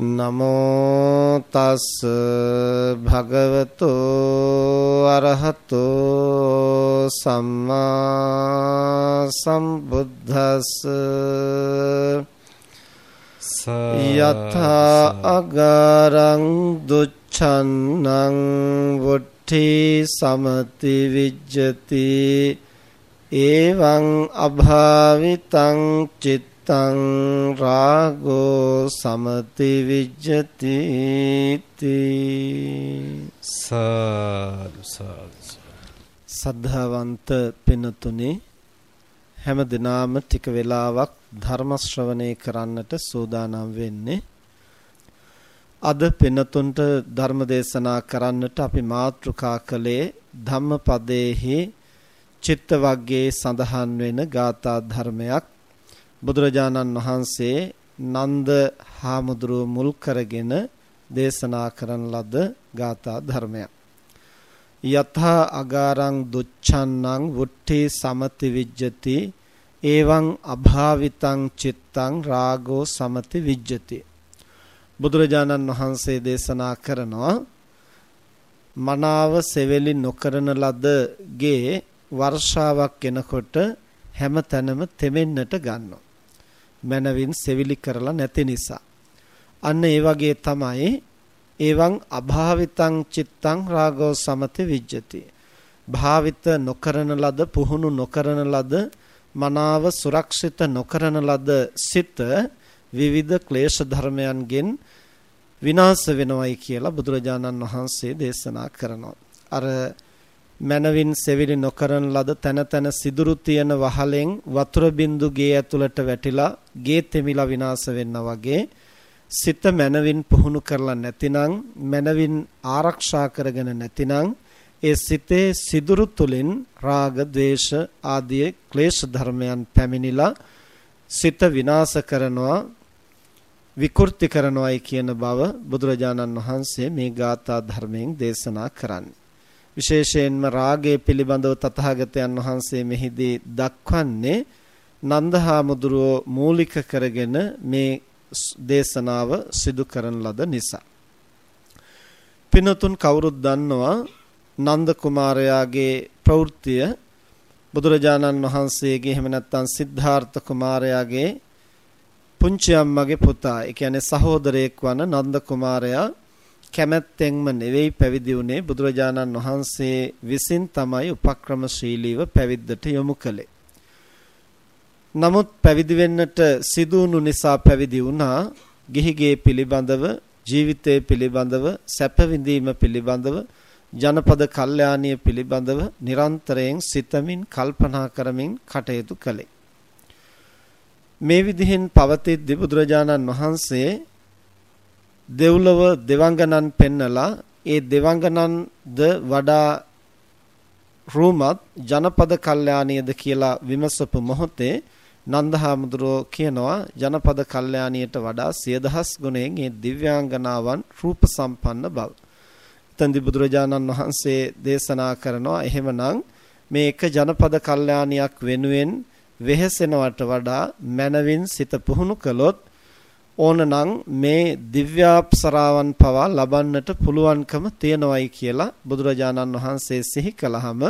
නමෝ තස් භගවතෝ අරහතෝ සම්මා සම්බුද්දස්ස යථා අගරං දුච්ඡන්නං වුට්ඨි සමති විජ්ජති. එවං අභාවිතං චිත්ත තං රාගෝ සමති විජ්ජති සාදු සාදු සද්ධාවන්ත පිනතුනේ හැම දිනාම ටික වෙලාවක් ධර්ම ශ්‍රවණය කරන්නට සූදානම් වෙන්නේ। අද පිනතුන්ට ධර්ම දේශනා කරන්නට අපි මාතෘකා කළේ ධම්මපදයේහි චිත්ත වර්ගයේ සඳහන් වෙන ගාථා ධර්මයක් බුදුරජාණන් වහන්සේ නන්ද හාමුදුරුව මුල් කරගෙන දේශනා කරන ලද ගාථා ධර්මයක්. යථා අගාරං දුච්ඡන්නං වුට්ටි සමති විජ්ජති එවං අභාවිතං චිත්තං රාගෝ සමති විජ්ජති බුදුරජාණන් වහන්සේ දේශනා කරනවා මනාව සෙවෙලි නොකරන ලද ගේ වර්ෂාවක් එනකොට හැම තැනම තෙමෙන්නට ගන්නවා මනවින් සෙවිලි කරලා නැති නිසා. අන්න ඒ වගේ තමයි එවං අභාවිතං චිත්තං රාගෝ සමති විජ්ජති. භාවිත නොකරන ලද පුහුණු නොකරන ලද මනාව සුරක්ෂිත නොකරන ලද සිත විවිධ ක්ලේශ ධර්මයන්ගෙන් විනාශ වෙනවයි කියලා බුදුරජාණන් වහන්සේ දේශනා කරනවා. අර මනවින් සෙවිලි නොකරන ලද තන තන සිදුරු තියෙන වහලෙන් වතුර බින්දු ගේ ඇතුළට වැටිලා ගේ තෙමිලා විනාශ වෙන්න වගේ සිත මනවින් පුහුණු කරලා නැතිනම් මනවින් ආරක්ෂා කරගෙන නැතිනම් ඒ සිතේ සිදුරු තුලින් රාග, ద్వේෂ ආදී ක්ලේශ ධර්මයන් පැමිණිලා සිත විනාශ කරනවා විකෘති කරනවායි කියන බව බුදුරජාණන් වහන්සේ මේ ගාථා ධර්මයෙන් දේශනා කරන්නේ. විශේෂයෙන්ම රාගය පිළිබඳව තථාගතයන් වහන්සේ මෙහිදී දක්වන්නේ නන්දහාමුදුරුව මූලික කරගෙන මේ දේශනාව සිදු කරන ලද නිසා. පිනතුන් කවුරුත් දන්නවා නන්ද කුමාරයාගේ ප්‍රවෘත්තිය බුදුරජාණන් වහන්සේගේ එහෙම නැත්නම් සිද්ධාර්ථ කුමාරයාගේ පුංචි අම්මගේ පුතා ඒ කියන්නේ සහෝදරයෙක් වන නන්ද කුමාරයා කැමැත්තෙන්ම නෙවෙයි පැවිදි වුණේ බුදුරජාණන් වහන්සේ විසින් තමයි උපක්‍රමශීලීව පැවිද්දට යොමු කළේ. නමුත් පැවිදි වෙන්නට සිදුවුණු නිසා පැවිදි වුණා ගිහිගේ පිළිබඳව ජීවිතය පිළිබඳව සැප විඳීම පිළිබඳව ජනපද කල්යාණිය පිළිබඳව නිරන්තරයෙන් සිතමින් කල්පනා කරමින් කටයුතු කළේ. මේ විදිහෙන් පවතිද්දී බුදුරජාණන් වහන්සේ දෙව්ලොව දෙවංගනන් පෙන්නලා ඒ දෙවංගනන්ද වඩා රූමත් ජනපද කල්යාණියද කියලා විමසපු මොහොතේ නන්දහාමුදුරෝ කියනවා ජනපද කල්යාණියට වඩා සියදහස් ගුණයෙන් ඒ දිව්‍යාංගනාවන් රූප සම්පන්න බව. එතෙන්දී බුදුරජාණන් වහන්සේ දේශනා කරනවා එහෙමනම් මේ එක ජනපද කල්යාණියක් වෙනුවෙන් වෙහෙසෙනවට වඩා මනවින් සිත පුහුණු කළොත් ඕනනම් මේ දිව්‍යාප්සරාවන් පවා ලබන්නට පුළුවන්කම තියනවයි කියලා බුදුරජාණන් වහන්සේ සිහි කළාම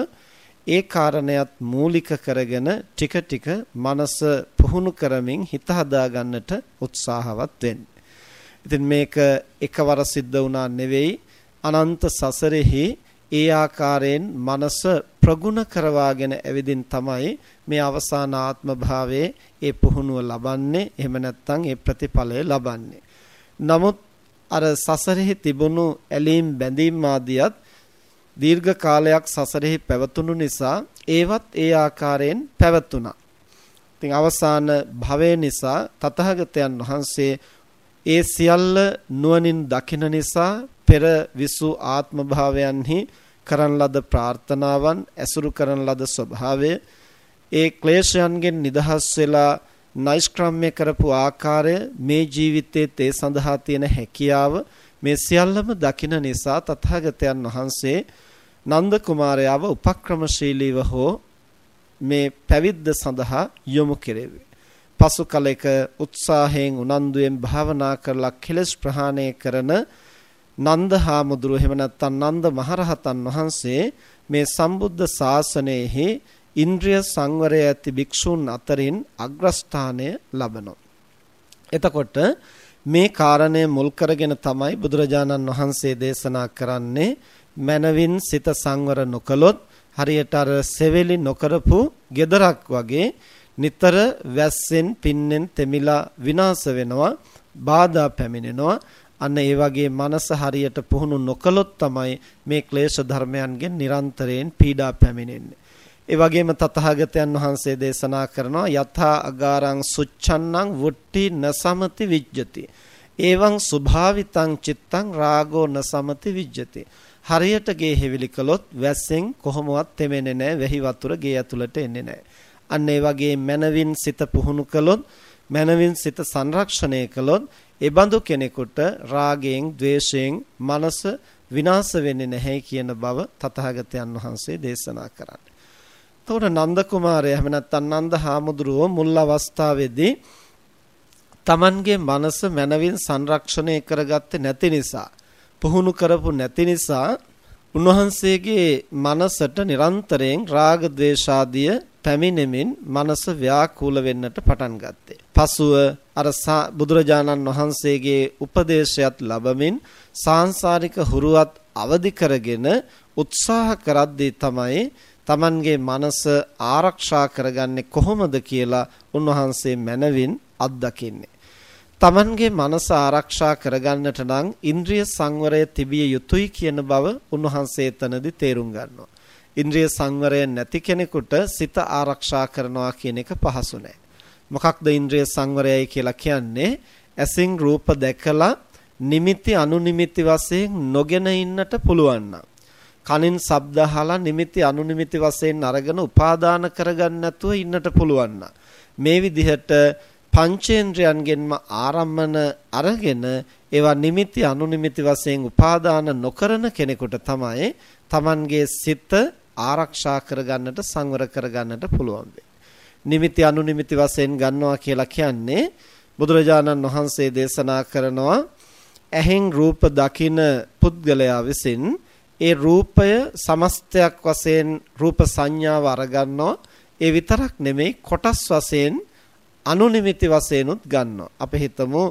ඒ කාරණයක් මූලික කරගෙන ටික ටික මනස පුහුණු කරමින් හිත හදා ගන්නට උත්සාහවත් වෙන්න. ඉතින් මේක එකවර සිද්ධ වුණා නෙවෙයි අනන්ත සසරෙහි ඒ ආකාරයෙන් මනස ප්‍රගුණ කරවාගෙන ඇවිදින් තමයි මේ අවසාන ආත්ම භාවයේ ඒ පුහුණුව ලබන්නේ එහෙම නැත්නම් ඒ ප්‍රතිඵලය ලබන්නේ. නමුත් අර සසරෙහි තිබුණු ඇලීම් බැඳීම් ආදියත් දීර්ඝ කාලයක් සසරෙහි පැවතුණු නිසා ඒවත් ඒ ආකාරයෙන් පැවතුණා. ඉතින් අවසාන භවය නිසා තථාගතයන් වහන්සේ ඒ සියල්ල නුවණින් දකින නිසා පෙර විසු ආත්ම භාවයන්හි කරන ලද ප්‍රාර්ථනාවන් ඇසුරු කරන ලද ස්වභාවය ඒ ක්ලේශයන්ගෙන් නිදහස් වෙලා නෛෂ්ක්‍රම්‍ය කරපු ආකාරය මේ ජීවිතයේ තේ සඳහා තියෙන හැකියාව මේ සියල්ලම දකින නිසා තථාගතයන් වහන්සේ නන්ද කුමාරයාව උපක්‍රමශීලීව හෝ මේ පැවිද්ද සඳහා යොමු කෙරෙව්වේ. පසු කලෙක උත්සාහයෙන් උනන්දුවෙන් භාවනා කරලා කෙලස් ප්‍රහාණය කරන නන්ද හාමුදුරුව එහෙම නැත්නම් නන්ද මහරහතන් වහන්සේ මේ සම්බුද්ධ ශාසනයෙහි ඉන්ද්‍රිය සංවරය ඇති භික්ෂුන් අතරින් අග්‍රස්ථානය ලබනවා. එතකොට මේ කාරණය මුල් කරගෙන තමයි බුදුරජාණන් වහන්සේ දේශනා කරන්නේ මනවින් සිත සංවර නොකළොත් හරියට අර සෙවෙලි නොකරපු gedarak වගේ නිතර වැස්සෙන් පින්නෙන් තෙමිලා විනාශ වෙනවා බාධා පැමිණෙනවා අන්න ඒ වගේ මනස හරියට පුහුණු නොකළොත් තමයි මේ ක්ලේශ ධර්මයන්ගෙන් නිරන්තරයෙන් පීඩා පැමිණෙන්නේ. ඒ වගේම තථාගතයන් වහන්සේ දේශනා කරනවා යථා අගාරං සුච්ඡන්නං වුට්ටි නසමති විජ්ජති. එවං ස්වභාවිතං චිත්තං රාගෝ නසමති විජ්ජති. හරියට ගේ හැවිලි කළොත් වැස්සෙන් කොහොමවත් තෙමෙන්නේ නැහැ. වැහි වතුර ගේ ඇතුළට එන්නේ නැහැ. අන්න ඒ වගේ මනවින් සිත පුහුණු කළොත් මනවින් සිත සංරක්ෂණය කළොත් ඒ බඳු කෙනෙකුට රාගයෙන්, ద్వේෂයෙන් මනස විනාශ වෙන්නේ නැහැ කියන බව තථාගතයන් වහන්සේ දේශනා කරන්නේ. එතකොට නන්ද කුමාරයා එහෙම නැත්නම් නන්ද හාමුදුරුවෝ මුල් අවස්ථාවේදී Tamanගේ මනස මනවින් සංරක්ෂණය කරගත්තේ නැති නිසා, පුහුණු කරපු නැති නිසා උන්වහන්සේගේ මනසට නිරන්තරයෙන් රාග ద్వේෂාදිය පැමිණෙමින් මනස ව්‍යාකූල වෙන්නට පටන් ගත්තේ. පසුව අර බුදුරජාණන් වහන්සේගේ උපදේශයත් ලැබමින් සාංශාරික හුරුවත් අවදි කරගෙන උත්සාහ කරද්දී තමයි Tamanගේ මනස ආරක්ෂා කරගන්නේ කොහොමද කියලා උන්වහන්සේ මනවින් අත්දකින්නේ. Tamanගේ මනස ආරක්ෂා කරගන්නට නම් ඉන්ද්‍රිය සංවරය තිබිය යුතුයි කියන බව උන්වහන්සේ එතනදී තේරුම් ගන්නවා. ඉන්ද්‍රිය සංවරය නැති කෙනෙකුට සිත ආරක්ෂා කරනවා කියන එක පහසු නෑ. මොකක්ද ඉන්ද්‍රිය සංවරයයි කියලා කියන්නේ? ඇසින් රූප දැකලා නිමිති අනුනිමිති වශයෙන් නොගෙන ඉන්නට පුළුවන් නම් කනින් ශබ්ද අහලා නිමිති අනුනිමිති වශයෙන් අරගෙන උපාදාන කරගන්න නැතුව ඉන්නට පුළුවන් මේ විදිහට පංචේන්ද්‍රයන්ගෙන්ම ආරම්මන අරගෙන ඒවා නිමිති අනුනිමිති වශයෙන් උපාදාන නොකරන කෙනෙකුට තමයි Tamanගේ සිත ආරක්ෂා කරගන්නට සංවර කරගන්නට පුළුවන් නිමිති අනුනිමිති වශයෙන් ගන්නවා කියලා කියන්නේ බුදුරජාණන් වහන්සේ දේශනා කරනවා ඇහෙන් රූප දකින පුද්ගලයා විසින් ඒ රූපය සමස්තයක් වශයෙන් රූප සංඥාව අරගන්නවා ඒ විතරක් නෙමෙයි කොටස් වශයෙන් අනුනිමිති වශයෙන්ුත් ගන්නවා අපි හිතමු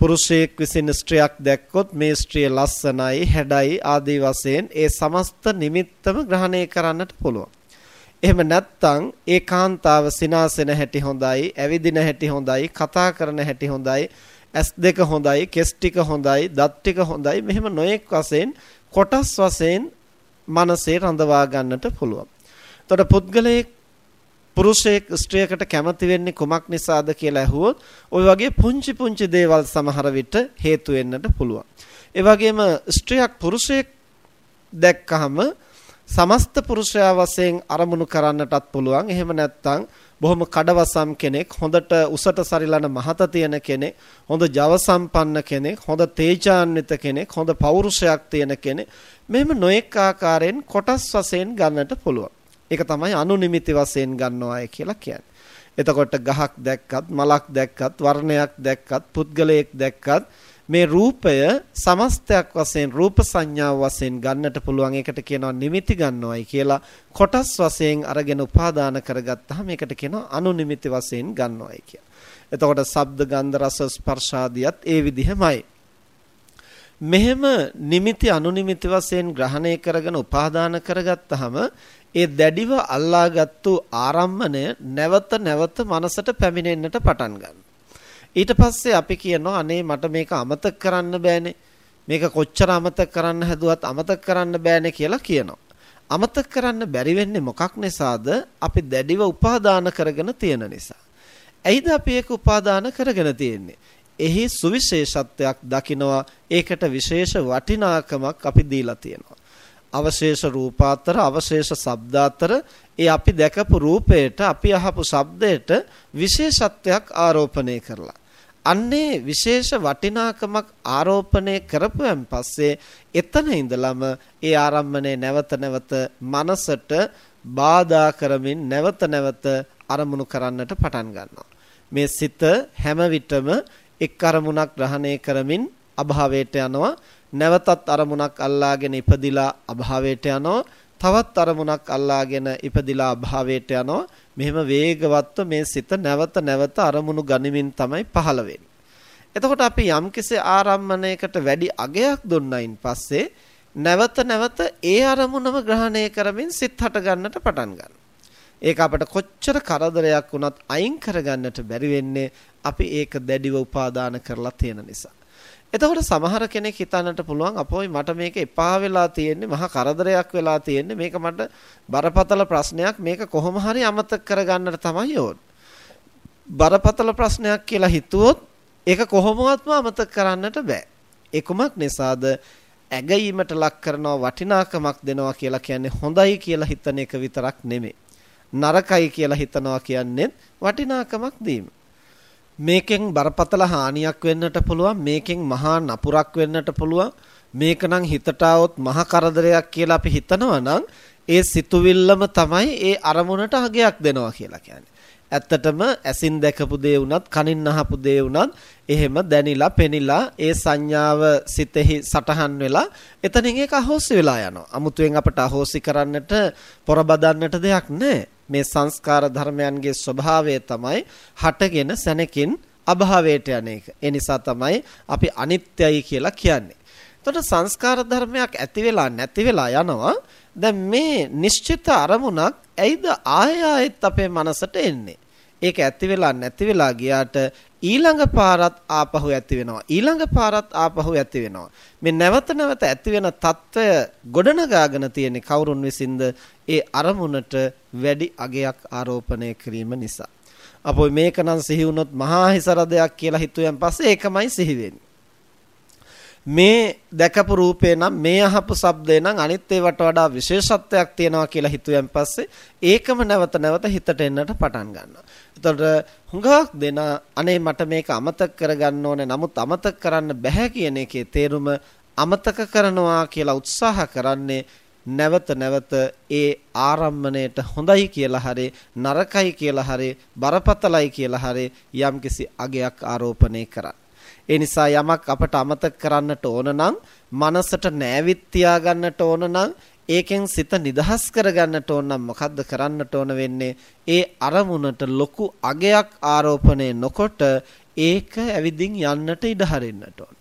පුරුෂයෙක් විසින් ස්ත්‍රියක් දැක්කොත් මේ ස්ත්‍රිය ලස්සනයි හැඩයි ආදී වශයෙන් ඒ සමස්ත නිමිත්තම ග්‍රහණය කරන්නට පුළුවන්. එහෙම නැත්නම් ඒ කාන්තාව සිනාසෙන හැටි හොඳයි, ඇවිදින හැටි හොඳයි, කතා කරන හැටි හොඳයි, ඇස් දෙක හොඳයි, කෙස් ටික හොඳයි, දත් ටික හොඳයි. මෙහෙම නොයෙක් වශයෙන් කොටස් වශයෙන් මනසේ රඳවා ගන්නට පුළුවන්. එතකොට පුද්ගලයෙක් පුරුෂයෙක් ස්ත්‍රියකට කැමති වෙන්නේ කුමක් නිසාද කියලා ඇහුවොත් ওই වගේ පුංචි පුංචි දේවල් සමහර විට හේතු වෙන්නට පුළුවන්. ඒ වගේම ස්ත්‍රියක් පුරුෂයෙක් දැක්කහම සමස්ත පුරුෂයා වශයෙන් අරමුණු කරන්නටත් පුළුවන්. එහෙම නැත්නම් බොහොම කඩවසම් කෙනෙක්, හොඳට උසට සරිලන මහත තියෙන කෙනෙක්, හොඳ ජව සම්පන්න කෙනෙක්, හොඳ තේජාන්විත කෙනෙක්, හොඳ පෞරුෂයක් තියෙන කෙනෙක්. මෙහෙම නොඑක ආකාරයෙන් කොටස් වශයෙන් ගන්නට පුළුවන්. ඒක තමයි අනුනිමිති වශයෙන් ගන්නවායි කියලා කියන්නේ. එතකොට ගහක් දැක්කත්, මලක් දැක්කත්, වර්ණයක් දැක්කත්, පුද්ගලයෙක් දැක්කත් මේ රූපය සමස්තයක් වශයෙන් රූප සංඥාව වශයෙන් ගන්නට පුළුවන් එකට කියනවා නිමිති ගන්නවයි කියලා කොටස් වශයෙන් අරගෙන උපාදාන කරගත්තාම මේකට කියනවා අනුනිමිති වශයෙන් ගන්නවයි කියලා. එතකොට ශබ්ද ගන්ධ රස ස්පර්ශාදියත් ඒ විදිහමයි. මෙහෙම නිමිති අනුනිමිති වශයෙන් ග්‍රහණය කරගෙන උපාදාන කරගත්තාම ඒ දැඩිව අල්ලාගත්තු ආරම්මණය නැවත නැවත මනසට පැමිණෙන්නට පටන් ගන්නවා. ඊට පස්සේ අපි කියනවා අනේ මට මේක අමතක කරන්න බෑනේ. මේක කොච්චර අමතක කරන්න හැදුවත් අමතක කරන්න බෑනේ කියලා කියනවා. අමතක කරන්න බැරි වෙන්නේ මොකක් නිසාද? අපි දැඩිව උපාදාන කරගෙන තියෙන නිසා. ඇයිද අපි ඒක උපාදාන කරගෙන තියෙන්නේ? එහි සුවිශේෂත්වයක් දකිනවා ඒකට විශේෂ වටිනාකමක් අපි දීලා තියෙනවා. අවශේෂ රූපාතර අවශේෂ ශබ්දාතර ඒ අපි දැකපු රූපයට අපි අහපු ශබ්දයට විශේෂත්වයක් ආරෝපණය කරලා අන්නේ විශේෂ වටිනාකමක් ආරෝපණය කරපුවන් පස්සේ එතන ඉඳලම ඒ ආරම්මණය නැවත නැවත මනසට බාධා කරමින් නැවත නැවත අරමුණු කරන්නට පටන් ගන්නවා. මේ සිත හැම විටම එක් අරමුණක් ග්‍රහණය කරමින් අභාවයට යනවා. නැවතත් අරමුණක් අල්ලාගෙන ඉපදිලා අභාවයට යනවා. තවත් අරමුණක් අල්ලාගෙන ඉපදිලා අභාවයට යනවා. මෙහෙම වේගවත්ව මේ සිත නැවත නැවත අරමුණු ගනිමින් තමයි පහළ වෙන්නේ. එතකොට අපි යම්කිසි ආරම්මණයකට වැඩි අගයක් දුන්නයින් පස්සේ නැවත නැවත ඒ අරමුණම ග්‍රහණය කරමින් සිත් හට ගන්නට පටන් ගන්නවා. ඒක අපට කොච්චර කරදරයක් වුණත් අයින් කරගන්නට බැරි වෙන්නේ අපි ඒක දැඩිව උපාදාන කරලා තියෙන නිසා. එතකොට සමහර කෙනෙක් හිතන්නට පුළුවන් අපෝයි මට මේක එපා වෙලා තියෙන්නේ මහා කරදරයක් වෙලා තියෙන්නේ මේක මට බරපතල ප්‍රශ්නයක් මේක කොහොම හරි අමතක කරගන්නට තමයි ඕන. බරපතල ප්‍රශ්නයක් කියලා හිතුවොත් ඒක කොහොමවත්ම අමතක කරන්නට බෑ. ඒ කුමක් නිසාද ඇගීමට ලක් කරනවා වටිනාකමක් දෙනවා කියලා කියන්නේ හොඳයි කියලා හිතන එක විතරක් නෙමෙයි. නරකයි කියලා හිතනවා කියන්නේ වටිනාකමක් දීම. මේකෙන් බරපතල හානියක් වෙන්නට පුළුවන් මේකෙන් මහා නපුරක් වෙන්නට පුළුවන් මේක නම් හිතට આવොත් මහා කරදරයක් කියලා අපි හිතනවා නම් ඒ සිතුවිල්ලම තමයි ඒ අරමුණට අගයක් දෙනවා කියලා කියන්නේ. ඇත්තටම ඇසින් දැකපු දේ වුණත් කනින් අහපු දේ වුණත් එහෙම දැනිලා පෙනිලා ඒ සංඥාව සිතෙහි සටහන් වෙලා එතනින් ඒක අහෝසි වෙලා යනවා. අමුතුවෙන් අපට අහෝසි කරන්නට පොරබදන්නට දෙයක් නැහැ. මේ සංස්කාර ධර්මයන්ගේ ස්වභාවය තමයි හටගෙන සැනකින් අභාවයට යන එක. ඒ නිසා තමයි අපි අනිත්‍යයි කියලා කියන්නේ. එතකොට සංස්කාර ධර්මයක් ඇති වෙලා නැති වෙලා යනවා. දැන් මේ නිශ්චිත අරමුණක් ඇයිද ආය ආයෙත් අපේ මනසට එන්නේ? ඒක ඇති වෙලා නැති වෙලා ගියාට ඊළඟ පාරත් ආපහු ඇති වෙනවා. ඊළඟ පාරත් ආපහු ඇති වෙනවා. මේ නැවත නැවත ඇති වෙන తত্ত্বය ගොඩනගාගෙන තියෙන කවුරුන් විසින්ද ඒ අරමුණට වැඩි අගයක් ආරෝපණය කිරීම නිසා. අපෝ මේක නම් සිහි වුණොත් මහා හිසරදයක් කියලා හිතුවෙන් පස්සේ ඒකමයි සිහි වෙන්නේ. මේ දැකපු රූපේ නම් මේ අහපු ශබ්දේ නම් අනිත් ඒවට වඩා විශේෂත්වයක් තියෙනවා කියලා හිතුවෙන් පස්සේ ඒකම නැවත නැවත හිතට එන්නට පටන් ගන්නවා. එතකොට හුඟක් දෙන අනේ මට මේක අමතක කරගන්න ඕනේ නමුත් අමතක කරන්න බෑ කියන එකේ තේරුම අමතක කරනවා කියලා උත්සාහ කරන්නේ නැවත නැවත ඒ ආරම්මණයට හොඳයි කියලා හරි නරකයි කියලා හරි බරපතලයි කියලා හරි යම්කිසි අගයක් ආරෝපණය කරන්නේ ඒ නිසා යමක් අපට අමතක කරන්නට ඕන නම් මනසට නෑවිත් තියාගන්නට ඕන නම් ඒකෙන් සිත නිදහස් කරගන්නට ඕන නම් මොකද්ද කරන්නට ඕන වෙන්නේ? ඒ අරමුණට ලොකු අගයක් ආරෝපණය නොකොට ඒක ඇවිදින් යන්නට ඉඩ හරින්නට ඕන.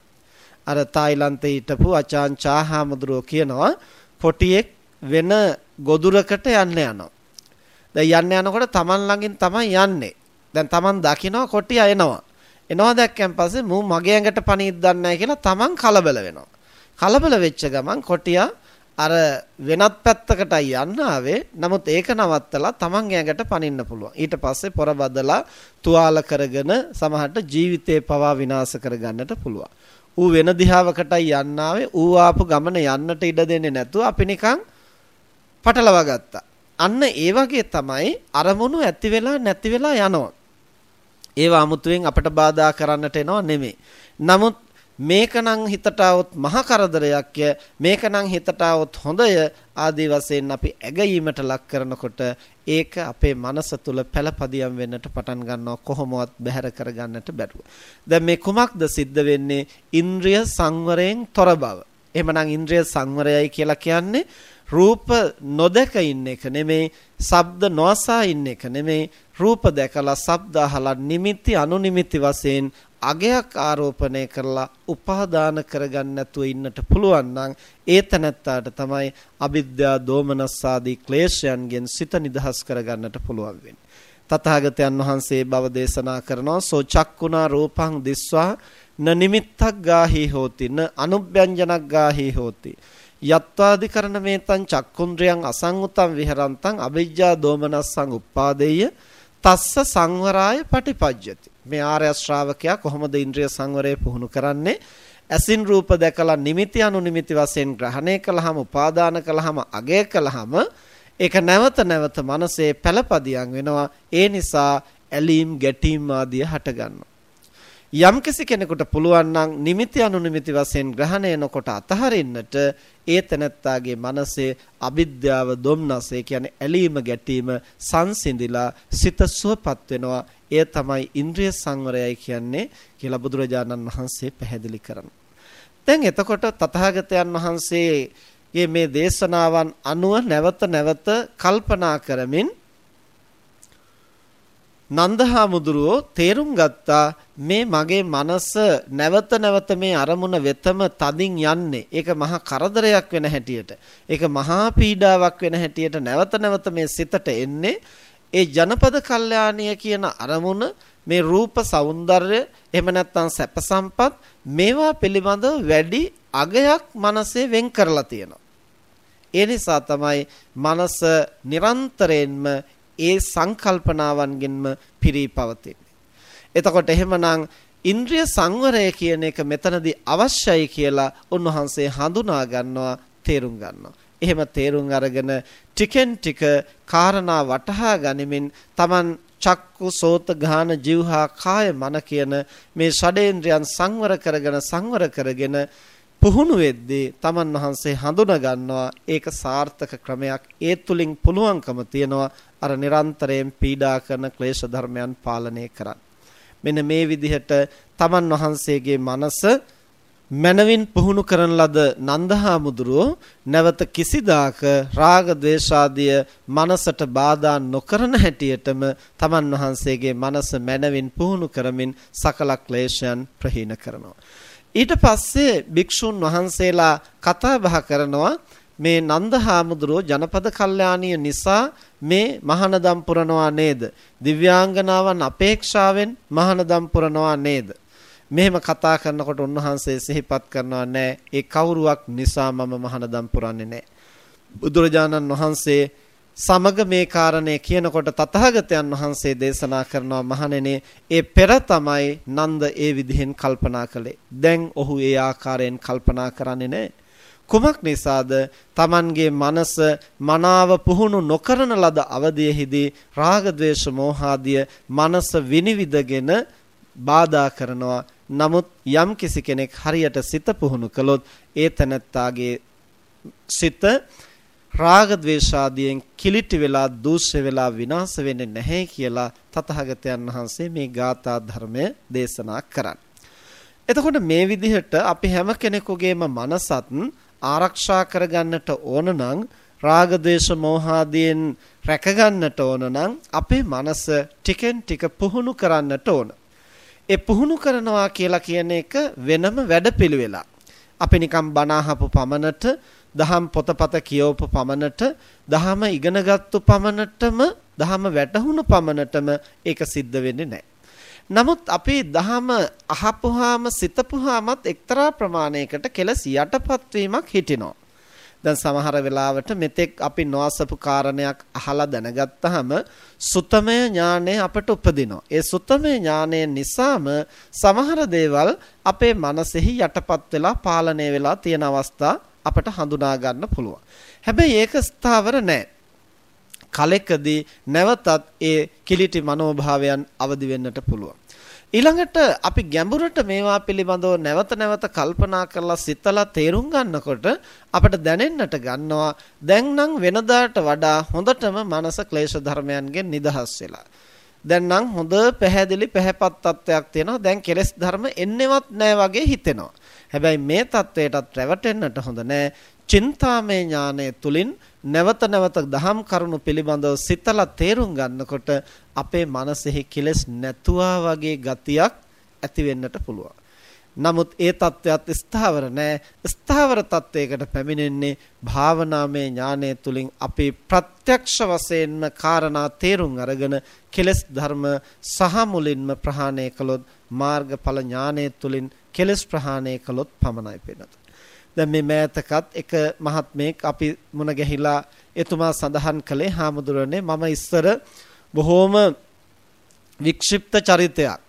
අර තායිලන්තේ හිටපු අචාන් චාහාමුදුරෝ කියනවා පොටියෙක් වෙන ගොදුරකට යන්න යනවා. දැන් යන්න යනකොට Taman ළඟින් තමයි යන්නේ. දැන් Taman දකිනවා කොටියා එනවා. එනවා දැක්කන් පස්සේ මූ මගේ ඇඟට පණින්න දන්නේ කියලා තමන් කලබල වෙනවා. කලබල වෙච්ච ගමන් කොටියා අර වෙනත් පැත්තකටයි යන්න ආවේ. නමුත් ඒක නවත්තලා තමන්ගේ ඇඟට පනින්න පුළුවන්. ඊට පස්සේ පොර බදලා තුවාල කරගෙන සමහරට ජීවිතේ පවා විනාශ කරගන්නට පුළුවන්. ඌ වෙන දිහාවකටයි යන්න ආවේ. ඌ ආපු ගමන යන්නට ඉඩ දෙන්නේ නැතුව අපි නිකන් පටලවා ගත්තා. අන්න ඒ වගේ තමයි අරමුණු ඇති වෙලා නැති වෙලා යනවා. ඒවා 아무තුවෙන් අපට බාධා කරන්නට එනව නෙමෙයි. නමුත් මේකනම් හිතට આવොත් මහ කරදරයක්ය මේකනම් හිතට આવොත් හොඳය ආදී වශයෙන් අපි ඇගීමට ලක් කරනකොට ඒක අපේ මනස තුල පළපදියම් වෙන්නට පටන් ගන්නවා කොහොමවත් බැහැර කරගන්නට බැරුව. දැන් මේ කුමක්ද සිද්ධ වෙන්නේ? ඉන්ද්‍රිය සංවරයෙන් තොර බව. එහෙමනම් ඉන්ද්‍රිය සංවරයයි කියලා කියන්නේ රූප නොදක ඉන්න එක නෙමෙයි, ශබ්ද නොඅසා ඉන්න එක නෙමෙයි, රූප දැකලා ශබ්ද අහලා නිමිති අනුනිමිති වශයෙන් අගයක් ආරෝපණය කරලා උපාදාන කරගන්න නැතුව ඉන්නට පුළුවන් නම් ඒ තැනත්තාට තමයි අවිද්‍යා දෝමනස්සාදී ක්ලේශයන්ගෙන් සිත නිදහස් කරගන්නට පුළුවන් වෙන්නේ. තථාගතයන් වහන්සේ බව දේශනා කරනවා සෝ චක්කුණා රූපං දිස්වා න නිමිත්තක් ගාහි හෝති න අනුභ්‍යංජනක් ගාහි හෝති යත්වාදිකරණ මේතං චක්කුන්ද්‍රයන් අසංගුතං විහරන්තං අවිජ්ජා දෝමනස්සං උප්පාදේය තස්ස සංවරාය පටිපජ්ජති. මේ ආර්ය ශ්‍රාවකයා කොහොමද ඉන්ද්‍රිය සංවරය පුහුණු කරන්නේ? ඇසින් රූප දැකලා නිමිති අනුනිමිති වශයෙන් ග්‍රහණය කළාම උපාදාන කළාම අගය කළාම ඒක නැවත නැවත මනසේ පළපදියම් වෙනවා. ඒ නිසා ඇලීම් ගැටීම් ආදිය හටගන්නවා. යම්කිසි කෙනෙකුට පුළුවන් නම් නිමිති අනුනිමිති වශයෙන් ග්‍රහණය නොකොට අතහරින්නට ඒ තැනැත්තාගේ මනසේ අවිද්‍යාව දුම්නස ඒ කියන්නේ ඇලීම ගැටීම සංසිඳිලා සිත සුවපත් වෙනවා එය තමයි ඉන්ද්‍රිය සංවරයයි කියන්නේ කියලා බුදුරජාණන් වහන්සේ පැහැදිලි කරනවා. දැන් එතකොට තථාගතයන් වහන්සේගේ මේ දේශනාවන් අනුව නැවත නැවත කල්පනා කරමින් නන්දහාමුදුරුවෝ තේරුම් ගත්තා මේ මගේ මනස නැවත නැවත මේ අරමුණ වෙතම තදින් යන්නේ. ඒක මහා කරදරයක් වෙන හැටියට. ඒක මහා පීඩාවක් වෙන හැටියට නැවත නැවත මේ සිතට එන්නේ. ඒ ජනපද කල්යාණිය කියන අරමුණ මේ රූප సౌందර්ය එහෙම නැත්නම් සැප සම්පත් මේවා පිළිබඳව වැඩි අගයක් මනසේ වෙන් කරලා තියෙනවා. ඒ නිසා තමයි මනස නිරන්තරයෙන්ම ඒ සංකල්පනාවන්ගෙන්ම පිරී පවතින්නේ. එතකොට එහෙමනම් ඉන්ද්‍රිය සංවරය කියන එක මෙතනදී අවශ්‍යයි කියලා උන්වහන්සේ හඳුනා ගන්නවා තේරුම් ගන්නවා. එහෙම තේරුම් අරගෙන ටිකෙන් ටික කාරණා වටහා ගනිමින් Taman චක්කු සෝත ගාන જીවහා කාය මන කියන මේ ෂඩේන්ද්‍රයන් සංවර කරගෙන සංවර කරගෙන පුහුණු වෙද්දී තමන් වහන්සේ හඳුනා ගන්නවා ඒක සාර්ථක ක්‍රමයක් ඒ තුලින් පුළුවන්කම තියනවා අර නිරන්තරයෙන් පීඩා කරන ක්ලේශ ධර්මයන් පාලනය කරන්න. මෙන්න මේ විදිහට තමන් වහන්සේගේ මනස මනවින් පුහුණු කරන ලද නන්දහාමුදුරුව නැවත කිසිදාක රාග ద్వේෂාදිය මනසට බාධා නොකරන හැටියටම තමන් වහන්සේගේ මනස මනවින් පුහුණු කරමින් සකල ක්ලේශයන් ප්‍රහීන කරනවා. ඊට පස්සේ භික්ෂුන් වහන්සේලා කතා බහ කරනවා මේ නන්දහාමුදුරුව ජනපද කල්යාණිය නිසා මේ මහානදම් පුරනවා නේද? දිව්‍යාංගනාවන් අපේක්ෂාවෙන් මහානදම් පුරනවා නේද? මෙහෙම කතා කරනකොට උන්වහන්සේ සිහිපත් කරනවා නෑ ඒ කවුරුවක් නිසා මම මහානදම් පුරන්නේ නෑ. බුදුරජාණන් වහන්සේ සමග මේ කාරණේ කියනකොට තථාගතයන් වහන්සේ දේශනා කරනවා මහණෙනි ඒ පෙර තමයි නන්ද ඒ විදිහෙන් කල්පනා කළේ. දැන් ඔහු ඒ ආකාරයෙන් කල්පනා කරන්නේ නැහැ. කුමක් නිසාද? Tamanගේ මනස මනාව පුහුණු නොකරන ලද අවධියෙහිදී රාග ద్వේෂ මෝහාදිය මනස විනිවිදගෙන බාධා කරනවා. නමුත් යම් කිසි කෙනෙක් හරියට සිත පුහුණු කළොත් ඒ තනත්තාගේ සිත රාග ద్వේෂාදියෙන් කිලිටි වෙලා දූෂ්‍ය වෙලා විනාශ වෙන්නේ නැහැ කියලා තථාගතයන් වහන්සේ මේ ගාථා ධර්මය දේශනා කරන්නේ. එතකොට මේ විදිහට අපි හැම කෙනෙකුගේම මනසත් ආරක්ෂා කරගන්නට ඕන නම් රාග ද්වේෂ මෝහාදීන් රැකගන්නට ඕන නම් අපේ මනස ටිකෙන් ටික පුහුණු කරන්නට ඕන. ඒ පුහුණු කරනවා කියලා කියන එක වෙනම වැඩපිළිවෙලක්. අපි නිකම් බණ අහපු පමණට දහම් පොතපත කියවපු පමණට දහම ඉගෙනගත්තු පමණටම දහම වැටහුණු පමණටම ඒක සිද්ධ වෙන්නේ නැහැ. නමුත් අපි දහම අහපුවාම සිතපුවාමත් එක්තරා ප්‍රමාණයකට කෙලස් යටපත් වීමක් හිටිනවා. දැන් සමහර වෙලාවට මෙතෙක් අපි නොඅසපු කාරණයක් අහලා දැනගත්තාම සුතමය ඥානය අපට උපදිනවා. ඒ සුතමය ඥානය නිසාම සමහර දේවල් අපේ මනසෙහි යටපත් වෙලා පාලනය වෙලා තියෙන අවස්ථා අපට හඳුනා ගන්න පුළුවන්. හැබැයි ඒක ස්ථාවර නැහැ. කලෙකදී නැවතත් ඒ කිලිටි මනෝභාවයන් අවදි වෙන්නට පුළුවන්. ඊළඟට අපි ගැඹුරට මේවා පිළිබඳව නැවත නැවත කල්පනා කරලා සිතලා තේරුම් ගන්නකොට අපිට දැනෙන්නට ගන්නවා දැන් නම් වෙනදාට වඩා හොඳටම මනස ක්ලේශ ධර්මයන්ගෙන් නිදහස් වෙලා. දැන් නම් හොඳ පැහැදිලි පැහැපත් තත්වයක් තියෙනවා. දැන් කෙලෙස් ධර්ම එන්නේවත් නැහැ වගේ හිතෙනවා. හැබැයි මේ தത്വයටත් රැවටෙන්නට හොඳ නෑ. චින්තාමය ඥානය තුලින් නැවත නැවත දහම් කරුණු පිළිබඳව සිතලා තේරුම් ගන්නකොට අපේ මනසෙහි කෙලෙස් නැතුවා වගේ ගතියක් ඇති වෙන්නට පුළුවන්. නමුත් ඒ தත්වයක් ස්ථාවර නැහැ. ස්ථාවර தත්වයකට පැමිණෙන්නේ භාවනාමය ඥානය තුලින් අපේ ප්‍රත්‍යක්ෂ වශයෙන්ම කාරණා තේරුම් අරගෙන කෙලෙස් ධර්ම සහ මුලින්ම ප්‍රහාණය කළොත් මාර්ගඵල ඥානය තුලින් කෙලෙස් ප්‍රහාණය කළොත් පමණයි පෙනෙන්නේ. දැන් මේ මෑතකත් එක මහත්මයෙක් අපි මුණ ගැහිලා එතුමා සඳහන් කළේ හාමුදුරනේ මම ඉස්සර බොහෝම වික්ෂිප්ත චරිතයක්